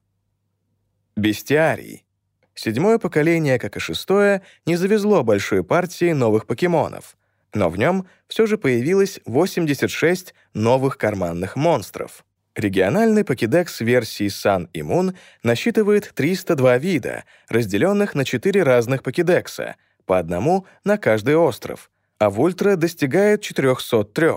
Бестиарий Седьмое поколение, как и шестое, не завезло большой партии новых покемонов, но в нем все же появилось 86 новых карманных монстров. Региональный покедекс версии Sun и Moon насчитывает 302 вида, разделенных на 4 разных покедекса, по одному на каждый остров, а в Ультра достигает 403.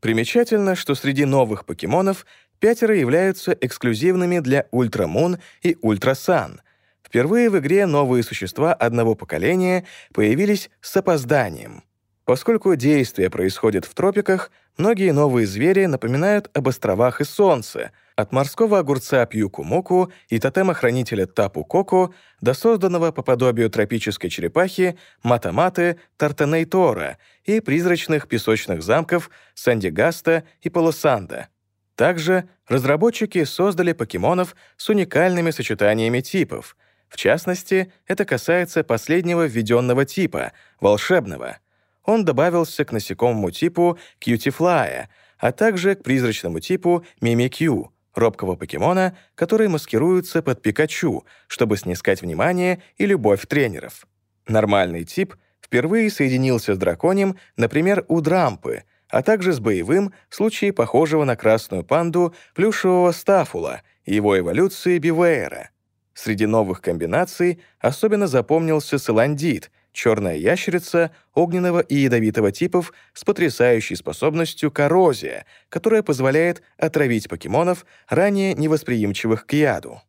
Примечательно, что среди новых покемонов пятеро являются эксклюзивными для Ультра Moon и Ультра Sun — Впервые в игре новые существа одного поколения появились с опозданием. Поскольку действие происходит в тропиках, многие новые звери напоминают об островах и солнце, от морского огурца Пьюку-Муку и тотема-хранителя Тапу-Коку до созданного по подобию тропической черепахи Матаматы Тартанейтора и призрачных песочных замков Сандигаста и Полосанда. Также разработчики создали покемонов с уникальными сочетаниями типов — в частности, это касается последнего введенного типа — волшебного. Он добавился к насекомому типу Cutifly, а также к призрачному типу Мимикью, робкого покемона, который маскируется под Пикачу, чтобы снискать внимание и любовь тренеров. Нормальный тип впервые соединился с драконем, например, у Дрампы, а также с боевым в случае похожего на красную панду плюшевого стафула и его эволюции Бивейра. Среди новых комбинаций особенно запомнился Саландит, черная ящерица огненного и ядовитого типов с потрясающей способностью коррозия, которая позволяет отравить покемонов, ранее невосприимчивых к яду.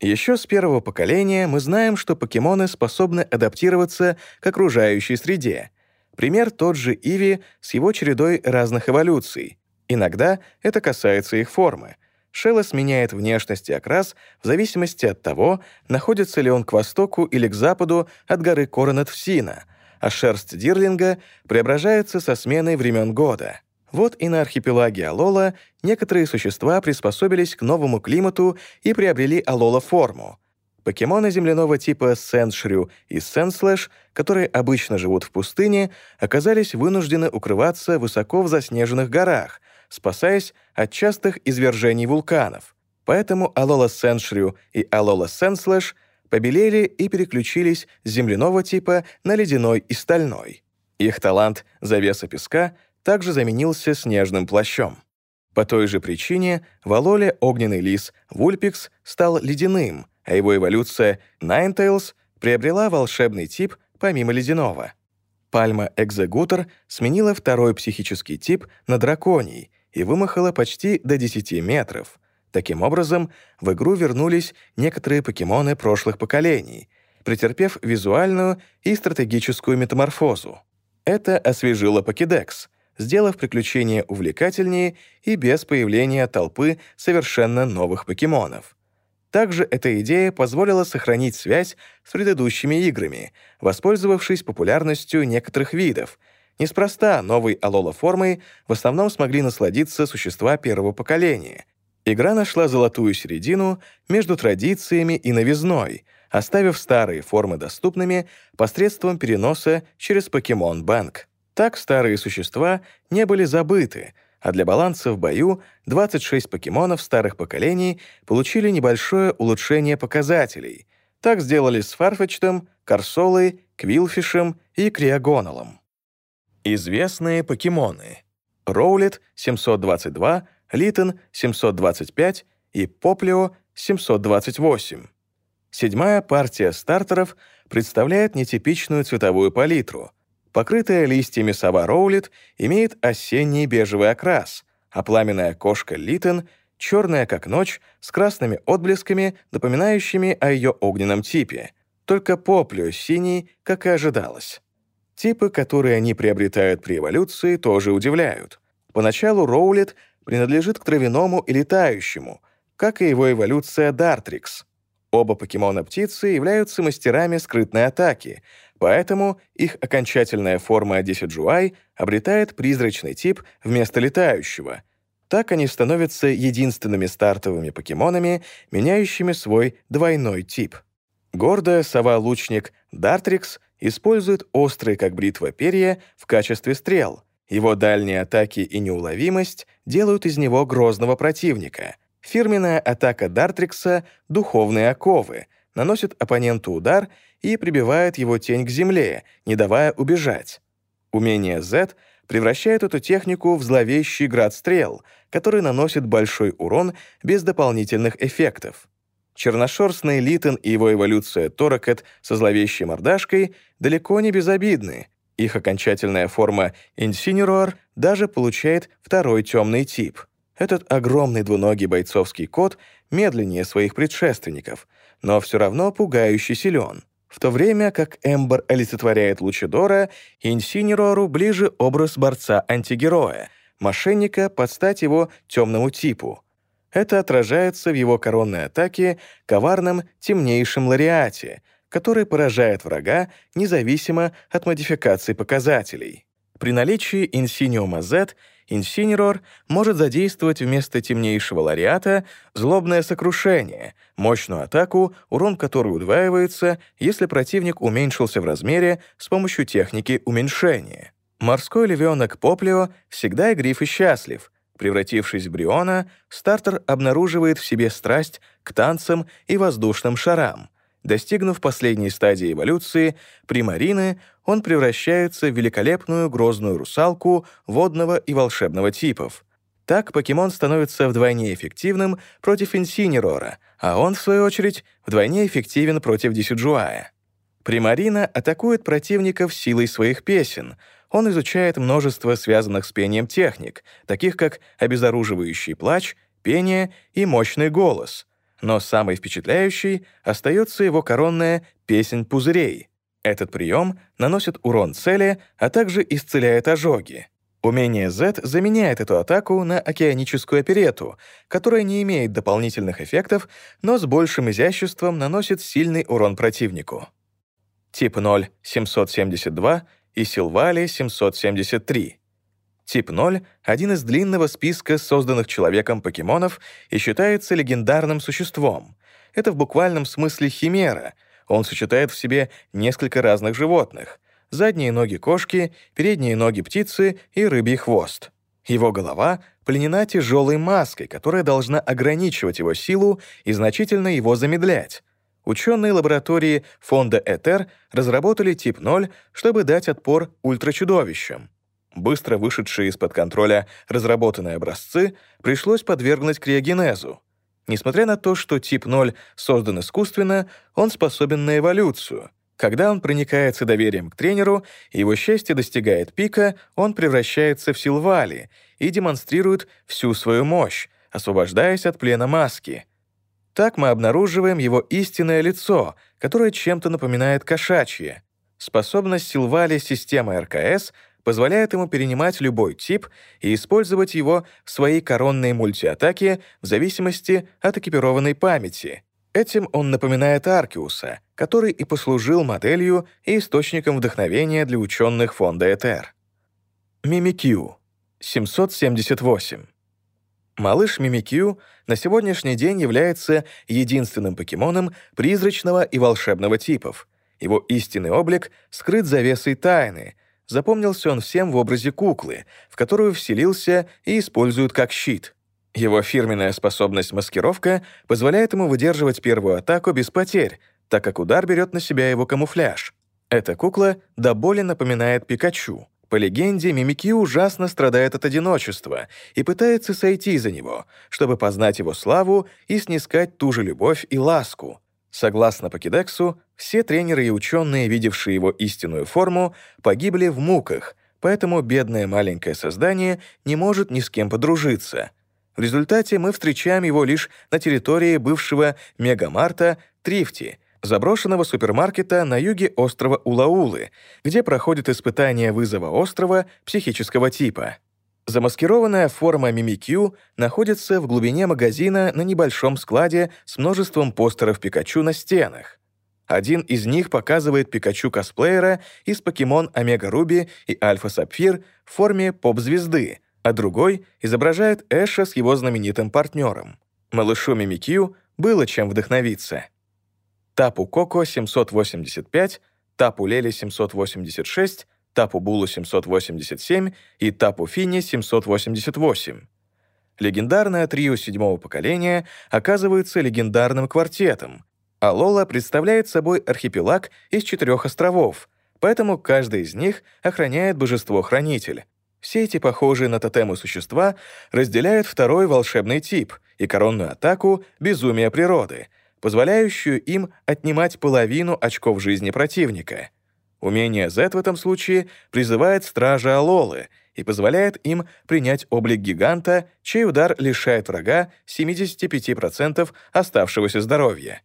Еще с первого поколения мы знаем, что покемоны способны адаптироваться к окружающей среде. Пример тот же Иви с его чередой разных эволюций. Иногда это касается их формы — Шелос меняет внешность и окрас в зависимости от того, находится ли он к востоку или к западу от горы Коронат-Всина, а шерсть Дирлинга преображается со сменой времен года. Вот и на архипелаге Алола некоторые существа приспособились к новому климату и приобрели Алола-форму. Покемоны земляного типа Сеншрю и Сенслэш, которые обычно живут в пустыне, оказались вынуждены укрываться высоко в заснеженных горах, спасаясь от частых извержений вулканов. Поэтому Алола Сеншрю и Алола Сенслэш побелели и переключились с земляного типа на ледяной и стальной. Их талант «Завеса песка» также заменился снежным плащом. По той же причине в Алоле огненный лис Вульпикс стал ледяным, а его эволюция Ninetales приобрела волшебный тип помимо ледяного. Пальма Экзегутор сменила второй психический тип на драконий и вымахала почти до 10 метров. Таким образом, в игру вернулись некоторые покемоны прошлых поколений, претерпев визуальную и стратегическую метаморфозу. Это освежило покедекс, сделав приключения увлекательнее и без появления толпы совершенно новых покемонов. Также эта идея позволила сохранить связь с предыдущими играми, воспользовавшись популярностью некоторых видов — Неспроста новой Алола-формой в основном смогли насладиться существа первого поколения. Игра нашла золотую середину между традициями и новизной, оставив старые формы доступными посредством переноса через Покемон Bank. Так старые существа не были забыты, а для баланса в бою 26 покемонов старых поколений получили небольшое улучшение показателей. Так сделали с Фарфетчтом, Корсолой, Квилфишем и Криагоналом. Известные покемоны. Роулет 722, Литон 725 и Поплио 728. Седьмая партия стартеров представляет нетипичную цветовую палитру. Покрытая листьями сова Роулит имеет осенний бежевый окрас, а пламенная кошка Литон — черная как ночь, с красными отблесками, напоминающими о ее огненном типе, только поплю синий, как и ожидалось. Типы, которые они приобретают при эволюции, тоже удивляют. Поначалу Роулет принадлежит к травяному и летающему, как и его эволюция Дартрикс. Оба покемона-птицы являются мастерами скрытной атаки, поэтому их окончательная форма Десиджуай обретает призрачный тип вместо летающего. Так они становятся единственными стартовыми покемонами, меняющими свой двойной тип. Гордая сова-лучник Дартрикс использует острые, как бритва, перья в качестве стрел. Его дальние атаки и неуловимость делают из него грозного противника. Фирменная атака Дартрикса — духовные оковы, наносит оппоненту удар и прибивает его тень к земле, не давая убежать. Умение Z превращает эту технику в зловещий град стрел, который наносит большой урон без дополнительных эффектов. Черношерстный Литон и его эволюция Торакет со зловещей мордашкой далеко не безобидны. Их окончательная форма Инсинероар даже получает второй темный тип. Этот огромный двуногий бойцовский кот медленнее своих предшественников, но все равно пугающе силен. В то время как Эмбоар олицетворяет лучадора, Инсинероару ближе образ борца-антигероя, мошенника под стать его темному типу — это отражается в его коронной атаке коварном темнейшем лариате, который поражает врага независимо от модификации показателей. При наличии инсиниума Z инсинерор может задействовать вместо темнейшего лариата злобное сокрушение, мощную атаку, урон которой удваивается, если противник уменьшился в размере с помощью техники уменьшения. Морской львенок Поплио всегда игрив и счастлив — Превратившись в Бриона, стартер обнаруживает в себе страсть к танцам и воздушным шарам. Достигнув последней стадии эволюции, примарины, он превращается в великолепную грозную русалку водного и волшебного типов. Так покемон становится вдвойне эффективным против Инсинерора, а он, в свою очередь, вдвойне эффективен против Дисюджуая. Примарина атакует противников силой своих песен — он изучает множество связанных с пением техник, таких как обезоруживающий плач, пение и мощный голос. Но самой впечатляющей остается его коронная «песнь пузырей». Этот прием наносит урон цели, а также исцеляет ожоги. Умение Z заменяет эту атаку на океаническую оперету, которая не имеет дополнительных эффектов, но с большим изяществом наносит сильный урон противнику. Тип 0 772 и Силвали 773. Тип 0 — один из длинного списка созданных человеком покемонов и считается легендарным существом. Это в буквальном смысле химера. Он сочетает в себе несколько разных животных — задние ноги кошки, передние ноги птицы и рыбий хвост. Его голова пленена тяжелой маской, которая должна ограничивать его силу и значительно его замедлять. Ученые лаборатории фонда Этер разработали тип 0, чтобы дать отпор ультрачудовищам. Быстро вышедшие из-под контроля разработанные образцы пришлось подвергнуть криогенезу. Несмотря на то, что тип 0 создан искусственно, он способен на эволюцию. Когда он проникается доверием к тренеру, его счастье достигает пика, он превращается в силвали и демонстрирует всю свою мощь, освобождаясь от плена маски — так мы обнаруживаем его истинное лицо, которое чем-то напоминает кошачье. Способность Силвали системы РКС позволяет ему перенимать любой тип и использовать его в своей коронной мультиатаке в зависимости от экипированной памяти. Этим он напоминает Аркиуса, который и послужил моделью и источником вдохновения для ученых фонда Этер. Мимикью, 778. Малыш Мимикью на сегодняшний день является единственным покемоном призрачного и волшебного типов. Его истинный облик скрыт завесой тайны. Запомнился он всем в образе куклы, в которую вселился и используют как щит. Его фирменная способность маскировка позволяет ему выдерживать первую атаку без потерь, так как удар берет на себя его камуфляж. Эта кукла до боли напоминает Пикачу. По легенде, Мимики ужасно страдает от одиночества и пытается сойти за него, чтобы познать его славу и снискать ту же любовь и ласку. Согласно Покедексу, все тренеры и ученые, видевшие его истинную форму, погибли в муках, поэтому бедное маленькое создание не может ни с кем подружиться. В результате мы встречаем его лишь на территории бывшего мегамарта Трифти, заброшенного супермаркета на юге острова Улаулы, где проходит испытание вызова острова психического типа. Замаскированная форма Мимикю находится в глубине магазина на небольшом складе с множеством постеров Пикачу на стенах. Один из них показывает Пикачу-косплеера из покемон Омега Руби и Альфа Сапфир в форме поп-звезды, а другой изображает Эша с его знаменитым партнером. Малышу Мимикью было чем вдохновиться. Тапу Коко 785, Тапу Лели 786, Тапу Булу 787 и Тапу Фини 788. Легендарное трио седьмого поколения оказывается легендарным квартетом, а Лола представляет собой архипелаг из четырех островов, поэтому каждый из них охраняет божество-хранитель. Все эти похожие на тотемы существа разделяют второй волшебный тип и коронную атаку «Безумие природы», позволяющую им отнимать половину очков жизни противника — Умение Z в этом случае призывает стража Алолы и позволяет им принять облик гиганта, чей удар лишает врага 75% оставшегося здоровья.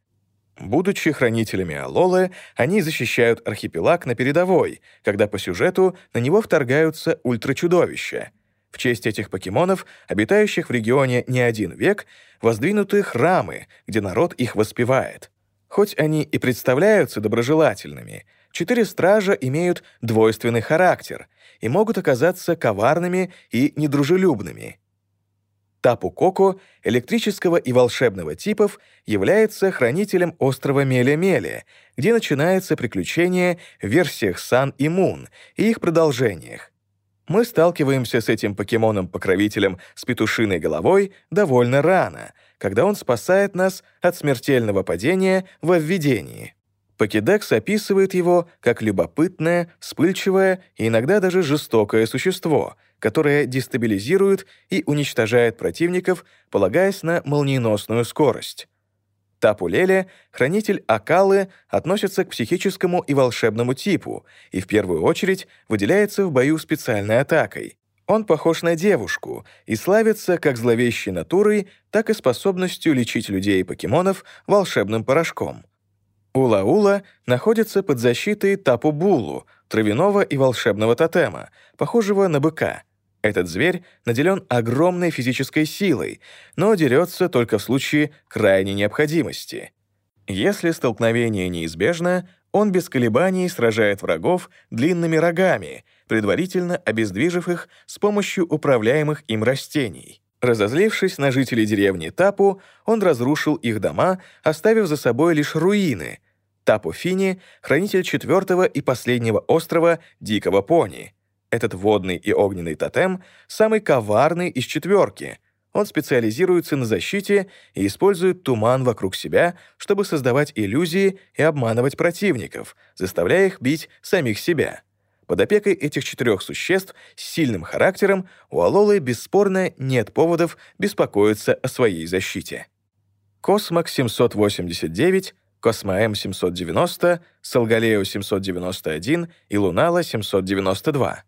Будучи хранителями Алолы, они защищают архипелаг на передовой, когда по сюжету на него вторгаются ультрачудовища. В честь этих покемонов, обитающих в регионе не один век, воздвинуты храмы, где народ их воспевает. Хоть они и представляются доброжелательными — четыре стража имеют двойственный характер и могут оказаться коварными и недружелюбными. Тапу Коко электрического и волшебного типов является хранителем острова Меля-Меля, где начинается приключение в версиях Сан и Мун и их продолжениях. Мы сталкиваемся с этим покемоном-покровителем с петушиной головой довольно рано, когда он спасает нас от смертельного падения во введении. Покедекс описывает его как любопытное, вспыльчивое и иногда даже жестокое существо, которое дестабилизирует и уничтожает противников, полагаясь на молниеносную скорость. Тапулеле, хранитель Акалы, относится к психическому и волшебному типу и в первую очередь выделяется в бою специальной атакой. Он похож на девушку и славится как зловещей натурой, так и способностью лечить людей и покемонов волшебным порошком — Ула-Ула находится под защитой Тапу-Булу, травяного и волшебного тотема, похожего на быка. Этот зверь наделен огромной физической силой, но дерется только в случае крайней необходимости. Если столкновение неизбежно, он без колебаний сражает врагов длинными рогами, предварительно обездвижив их с помощью управляемых им растений. Разозлившись на жителей деревни Тапу, он разрушил их дома, оставив за собой лишь руины. Тапу Фини — хранитель четвертого и последнего острова Дикого Пони. Этот водный и огненный тотем — самый коварный из четверки. Он специализируется на защите и использует туман вокруг себя, чтобы создавать иллюзии и обманывать противников, заставляя их бить самих себя. Под опекой этих четырех существ с сильным характером у Алолы бесспорно нет поводов беспокоиться о своей защите. Космок 789, Космоэм 790, Салгалео 791 и Лунала 792.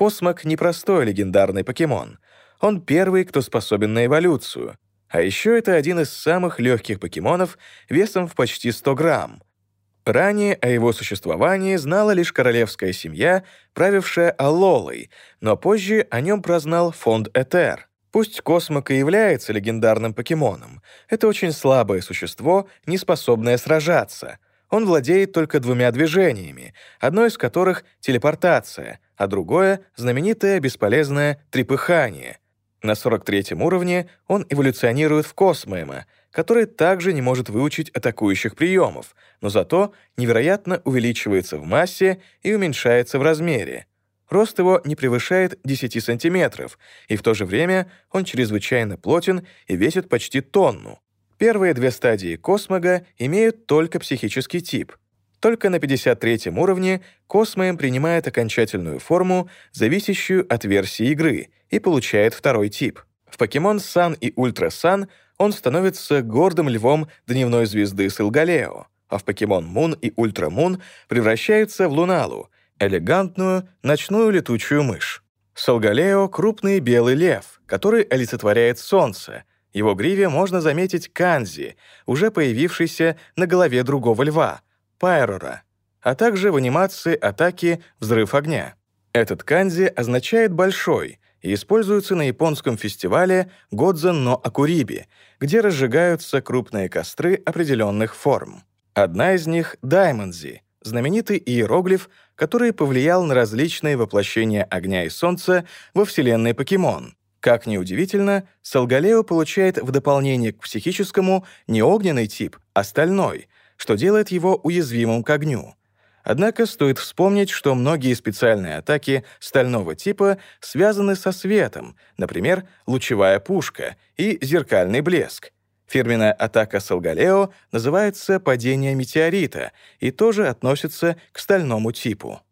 Космок — непростой легендарный покемон. Он первый, кто способен на эволюцию. А еще это один из самых легких покемонов весом в почти 100 грамм — Ранее о его существовании знала лишь королевская семья, правившая Алолой, но позже о нем прознал фонд Этер. Пусть Космок и является легендарным покемоном, это очень слабое существо, не способное сражаться. Он владеет только двумя движениями, одно из которых — телепортация, а другое — знаменитое бесполезное трепыхание. На 43 уровне он эволюционирует в Космоэма — который также не может выучить атакующих приемов, но зато невероятно увеличивается в массе и уменьшается в размере. Рост его не превышает 10 сантиметров, и в то же время он чрезвычайно плотен и весит почти тонну. Первые две стадии космога имеют только психический тип. Только на 53 уровне Космоэм принимает окончательную форму, зависящую от версии игры, и получает второй тип. В Pokémon Sun и Ultra Sun он становится гордым львом дневной звезды Солгалео, а в Pokémon Moon и Ultra Moon превращается в Луналу, элегантную ночную летучую мышь. Солгалео — крупный белый лев, который олицетворяет солнце. Его гриве можно заметить кандзи, уже появившийся на голове другого льва — Пайрора, а также в анимации атаки «Взрыв огня». Этот канзи означает «большой», и используется на японском фестивале Годзен но Акуриби, где разжигаются крупные костры определенных форм. Одна из них — Даймонзи, знаменитый иероглиф, который повлиял на различные воплощения огня и солнца во вселенной Покемон. Как ни удивительно, Салгалео получает в дополнение к психическому не огненный тип, а стальной, что делает его уязвимым к огню. Однако стоит вспомнить, что многие специальные атаки стального типа связаны со светом, например, лучевая пушка и зеркальный блеск. Фирменная атака Салгалео называется «падение метеорита» и тоже относится к стальному типу.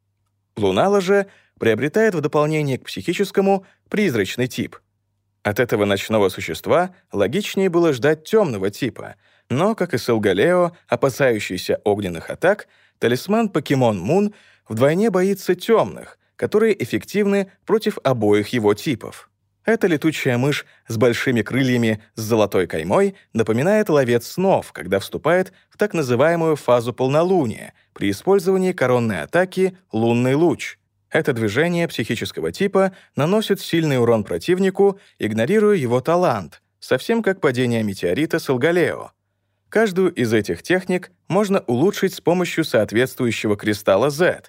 Лунала же приобретает в дополнение к психическому призрачный тип. От этого ночного существа логичнее было ждать темного типа, но, как и Салгалео, опасающийся огненных атак — Талисман Покемон Мун вдвойне боится темных, которые эффективны против обоих его типов. Эта летучая мышь с большими крыльями с золотой каймой напоминает ловец снов, когда вступает в так называемую фазу полнолуния при использовании коронной атаки «Лунный луч». Это движение психического типа наносит сильный урон противнику, игнорируя его талант, совсем как падение метеорита с Алгалео. Каждую из этих техник можно улучшить с помощью соответствующего кристалла Z.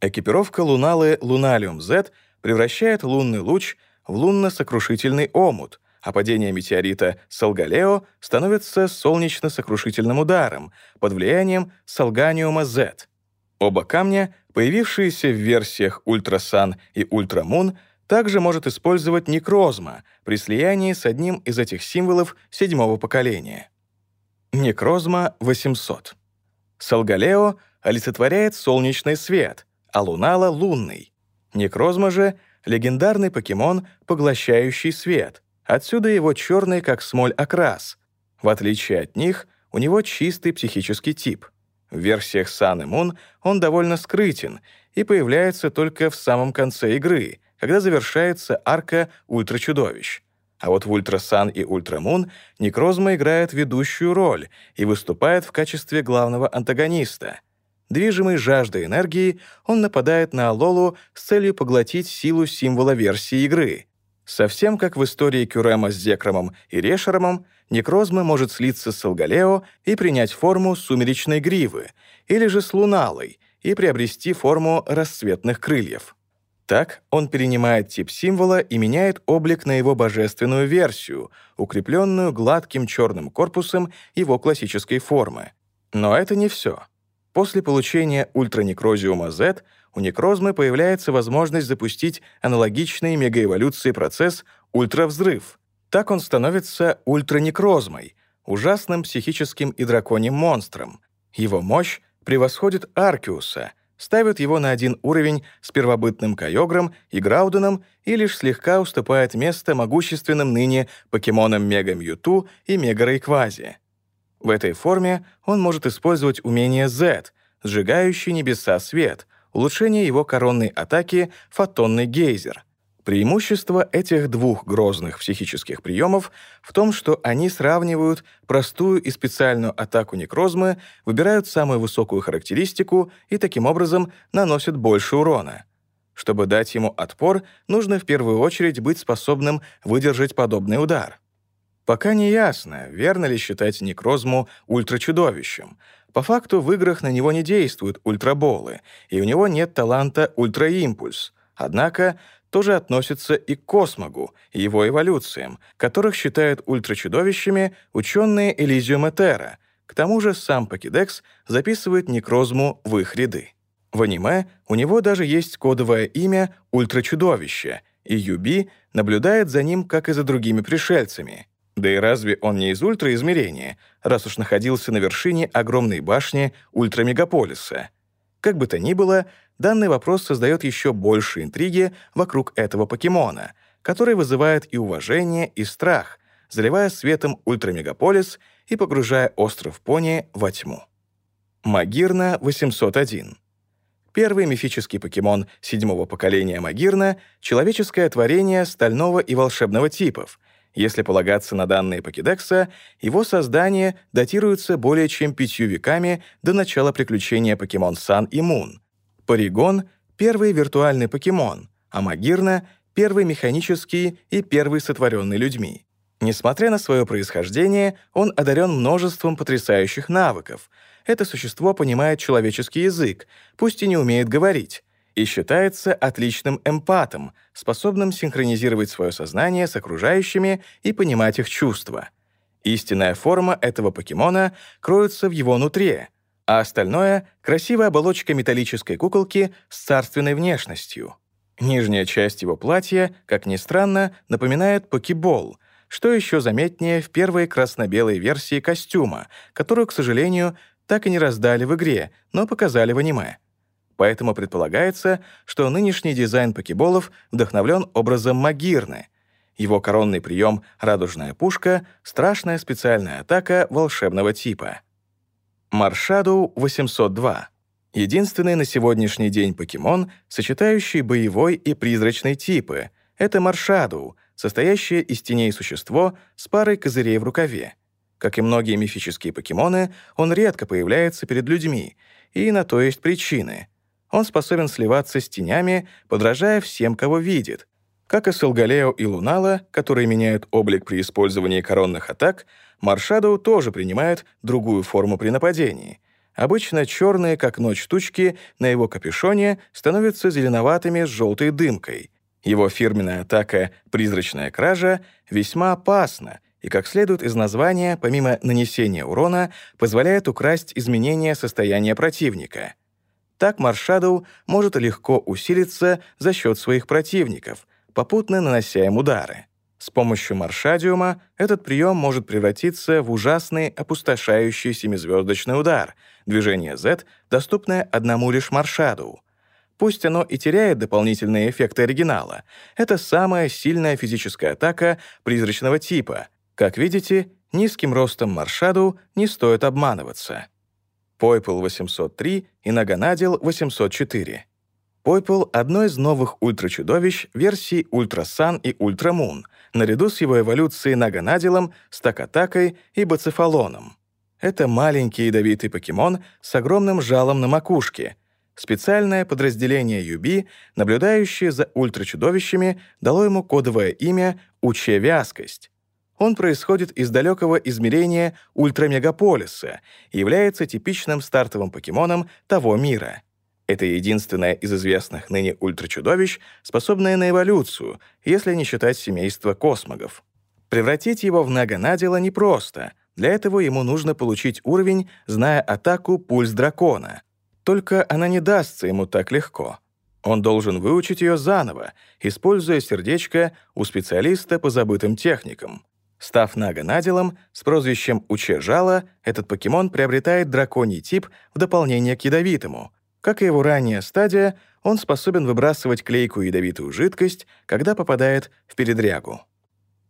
Экипировка луналы Lunalium Z превращает лунный луч в лунно-сокрушительный омут, а падение метеорита Салгалео становится солнечно-сокрушительным ударом под влиянием Салганиума Z. Оба камня, появившиеся в версиях Ультрасан и Ультрамун, также может использовать некрозма при слиянии с одним из этих символов седьмого поколения. Некрозма 800. Салгалео олицетворяет солнечный свет, а Лунала — лунный. Некрозма же — легендарный покемон, поглощающий свет. Отсюда его черный, как смоль, окрас. В отличие от них, у него чистый психический тип. В версиях Sun и Moon он довольно скрытен и появляется только в самом конце игры, когда завершается арка ультрачудовищ. А вот в Ультрасан и Ультрамун Некрозма играет ведущую роль и выступает в качестве главного антагониста. Движимый жаждой энергии, он нападает на Алолу с целью поглотить силу символа версии игры. Совсем как в истории Кюрема с Зекромом и Решеромом, Некрозма может слиться с Салгалео и принять форму сумеречной гривы, или же с Луналой и приобрести форму расцветных крыльев. Так он перенимает тип символа и меняет облик на его божественную версию, укрепленную гладким черным корпусом его классической формы. Но это не все. После получения ультранекрозиума Z у некрозмы появляется возможность запустить аналогичный мегаэволюции процесс ультравзрыв. Так он становится ультранекрозмой, ужасным психическим и драконьим монстром. Его мощь превосходит Аркиуса — ставит его на один уровень с первобытным Кайогром и Грауденом и лишь слегка уступает место могущественным ныне покемонам Мега Мьюту и Мега Рейквази. В этой форме он может использовать умение Z, сжигающий небеса свет, улучшение его коронной атаки «Фотонный гейзер», Преимущество этих двух грозных психических приемов в том, что они сравнивают простую и специальную атаку некрозмы, выбирают самую высокую характеристику и таким образом наносят больше урона. Чтобы дать ему отпор, нужно в первую очередь быть способным выдержать подобный удар. Пока не ясно, верно ли считать некрозму ультрачудовищем. По факту в играх на него не действуют ультраболы, и у него нет таланта ультраимпульс. Однако тоже относятся и к космогу, и его эволюциям, которых считают ультрачудовищами ученые Элизиума Терра. К тому же сам Покедекс записывает некрозму в их ряды. В аниме у него даже есть кодовое имя «Ультрачудовище», и Юби наблюдает за ним, как и за другими пришельцами. Да и разве он не из ультраизмерения, раз уж находился на вершине огромной башни ультрамегаполиса? Как бы то ни было, данный вопрос создает еще больше интриги вокруг этого покемона, который вызывает и уважение, и страх, заливая светом ультрамегаполис и погружая остров Пони во тьму. Магирна 801. Первый мифический покемон седьмого поколения Магирна — человеческое творение стального и волшебного типов. Если полагаться на данные Покедекса, его создание датируется более чем пятью веками до начала приключения покемон Сан и Мун. Паригон — первый виртуальный покемон, а Магирна — первый механический и первый сотворенный людьми. Несмотря на свое происхождение, он одарен множеством потрясающих навыков. Это существо понимает человеческий язык, пусть и не умеет говорить, и считается отличным эмпатом, способным синхронизировать свое сознание с окружающими и понимать их чувства. Истинная форма этого покемона кроется в его нутре, а остальное — красивая оболочка металлической куколки с царственной внешностью. Нижняя часть его платья, как ни странно, напоминает покебол — что еще заметнее в первой красно-белой версии костюма, которую, к сожалению, так и не раздали в игре, но показали в аниме. Поэтому предполагается, что нынешний дизайн покеболов вдохновлен образом Магирны. Его коронный прием «Радужная пушка» — страшная специальная атака волшебного типа. Маршаду 802 — единственный на сегодняшний день покемон, сочетающий боевой и призрачный типы. Это Маршаду, состоящее из теней существо с парой козырей в рукаве. Как и многие мифические покемоны, он редко появляется перед людьми, и на то есть причины. Он способен сливаться с тенями, подражая всем, кого видит. Как и Солгалео и Лунала, которые меняют облик при использовании коронных атак, Маршадоу тоже принимает другую форму при нападении. Обычно черные, как ночь, тучки на его капюшоне становятся зеленоватыми с желтой дымкой — его фирменная атака «Призрачная кража» весьма опасна и, как следует из названия, помимо нанесения урона, позволяет украсть изменения состояния противника. Так Маршадоу может легко усилиться за счет своих противников, попутно нанося им удары. С помощью Маршадиума этот прием может превратиться в ужасный опустошающий семизвездочный удар, движение Z, доступное одному лишь Маршадоу, Пусть оно и теряет дополнительные эффекты оригинала, это самая сильная физическая атака призрачного типа. Как видите, низким ростом Маршаду не стоит обманываться. Пойпл 803 и Наганадил 804. Пойпол — одно из новых ультрачудовищ версий Ultra Sun и Ultra Moon, наряду с его эволюцией Наганаделом, Стакатакой и Бацефалоном. Это маленький ядовитый покемон с огромным жалом на макушке — Специальное подразделение Юби, наблюдающее за ультрачудовищами, дало ему кодовое имя «УЧ Вязкость». Он происходит из далекого измерения ультрамегаполиса и является типичным стартовым покемоном того мира. Это единственное из известных ныне ультрачудовищ, способное на эволюцию, если не считать семейство космогов. Превратить его в Наганадила непросто. Для этого ему нужно получить уровень, зная атаку пульс дракона — только она не дастся ему так легко. Он должен выучить ее заново, используя сердечко у специалиста по забытым техникам. Став Наганаделом с прозвищем УЧ Жало, этот покемон приобретает драконий тип в дополнение к ядовитому. Как и его ранняя стадия, он способен выбрасывать клейкую ядовитую жидкость, когда попадает в передрягу.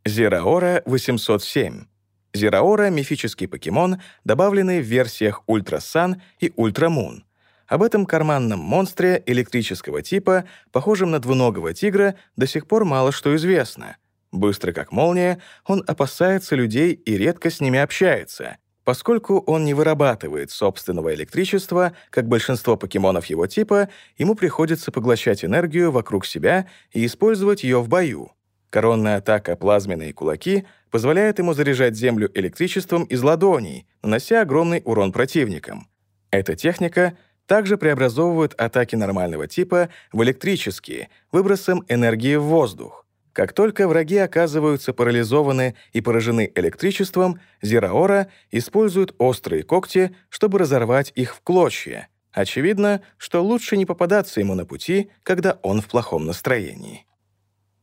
Зераора 807. Зераора — мифический покемон, добавленный в версиях Ultra Sun и Ultra Moon — об этом карманном монстре электрического типа, похожем на двуногого тигра, до сих пор мало что известно. Быстро как молния, он опасается людей и редко с ними общается. Поскольку он не вырабатывает собственного электричества, как большинство покемонов его типа, ему приходится поглощать энергию вокруг себя и использовать ее в бою. Коронная атака «Плазменные кулаки» позволяет ему заряжать Землю электричеством из ладоней, нанося огромный урон противникам. Эта техника также преобразовывают атаки нормального типа в электрические, выбросом энергии в воздух. Как только враги оказываются парализованы и поражены электричеством, Зираора использует острые когти, чтобы разорвать их в клочья. Очевидно, что лучше не попадаться ему на пути, когда он в плохом настроении.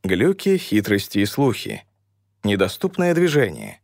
Глюки, хитрости и слухи. Недоступное движение.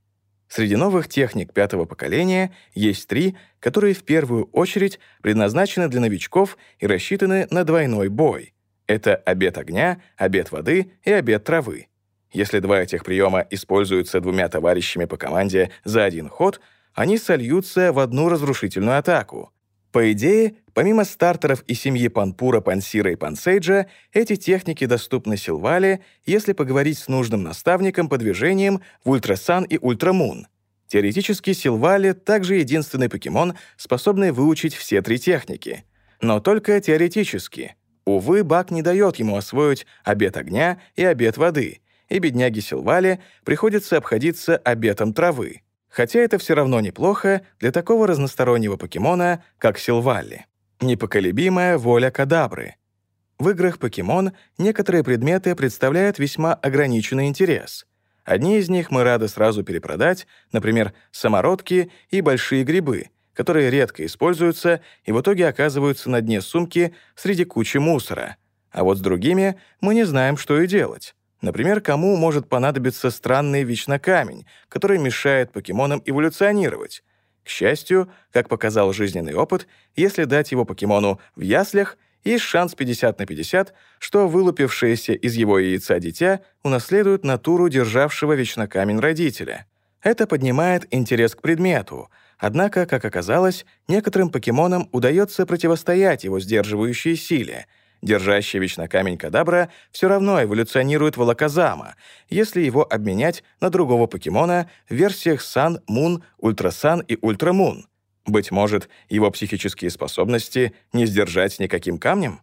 Среди новых техник пятого поколения есть три, которые в первую очередь предназначены для новичков и рассчитаны на двойной бой. Это обед огня, обед воды и обед травы. Если два этих приема используются двумя товарищами по команде за один ход, они сольются в одну разрушительную атаку. По идее, помимо стартеров и семьи Панпура, Пансира и Пансейджа, эти техники доступны Силвале, если поговорить с нужным наставником по движениям в Ультрасан и Ультрамун. Теоретически Силвале также единственный покемон, способный выучить все три техники. Но только теоретически. Увы, Бак не дает ему освоить обет огня и обет воды, и бедняге Силвале приходится обходиться обетом травы. Хотя это все равно неплохо для такого разностороннего покемона, как Силвалли. Непоколебимая воля Кадабры. В играх покемон некоторые предметы представляют весьма ограниченный интерес. Одни из них мы рады сразу перепродать, например, самородки и большие грибы, которые редко используются и в итоге оказываются на дне сумки среди кучи мусора. А вот с другими мы не знаем, что и делать. Например, кому может понадобиться странный вечнокамень, который мешает покемонам эволюционировать? К счастью, как показал жизненный опыт, если дать его покемону в яслях, есть шанс 50 на 50, что вылупившееся из его яйца дитя унаследует натуру державшего вечнокамень родителя. Это поднимает интерес к предмету, однако, как оказалось, некоторым покемонам удается противостоять его сдерживающей силе — Держащий вечно камень Кадабра все равно эволюционирует в Лаказама, если его обменять на другого покемона в версиях Сан, Мун, Ультрасан и Ультрамун. Быть может, его психические способности не сдержать никаким камнем?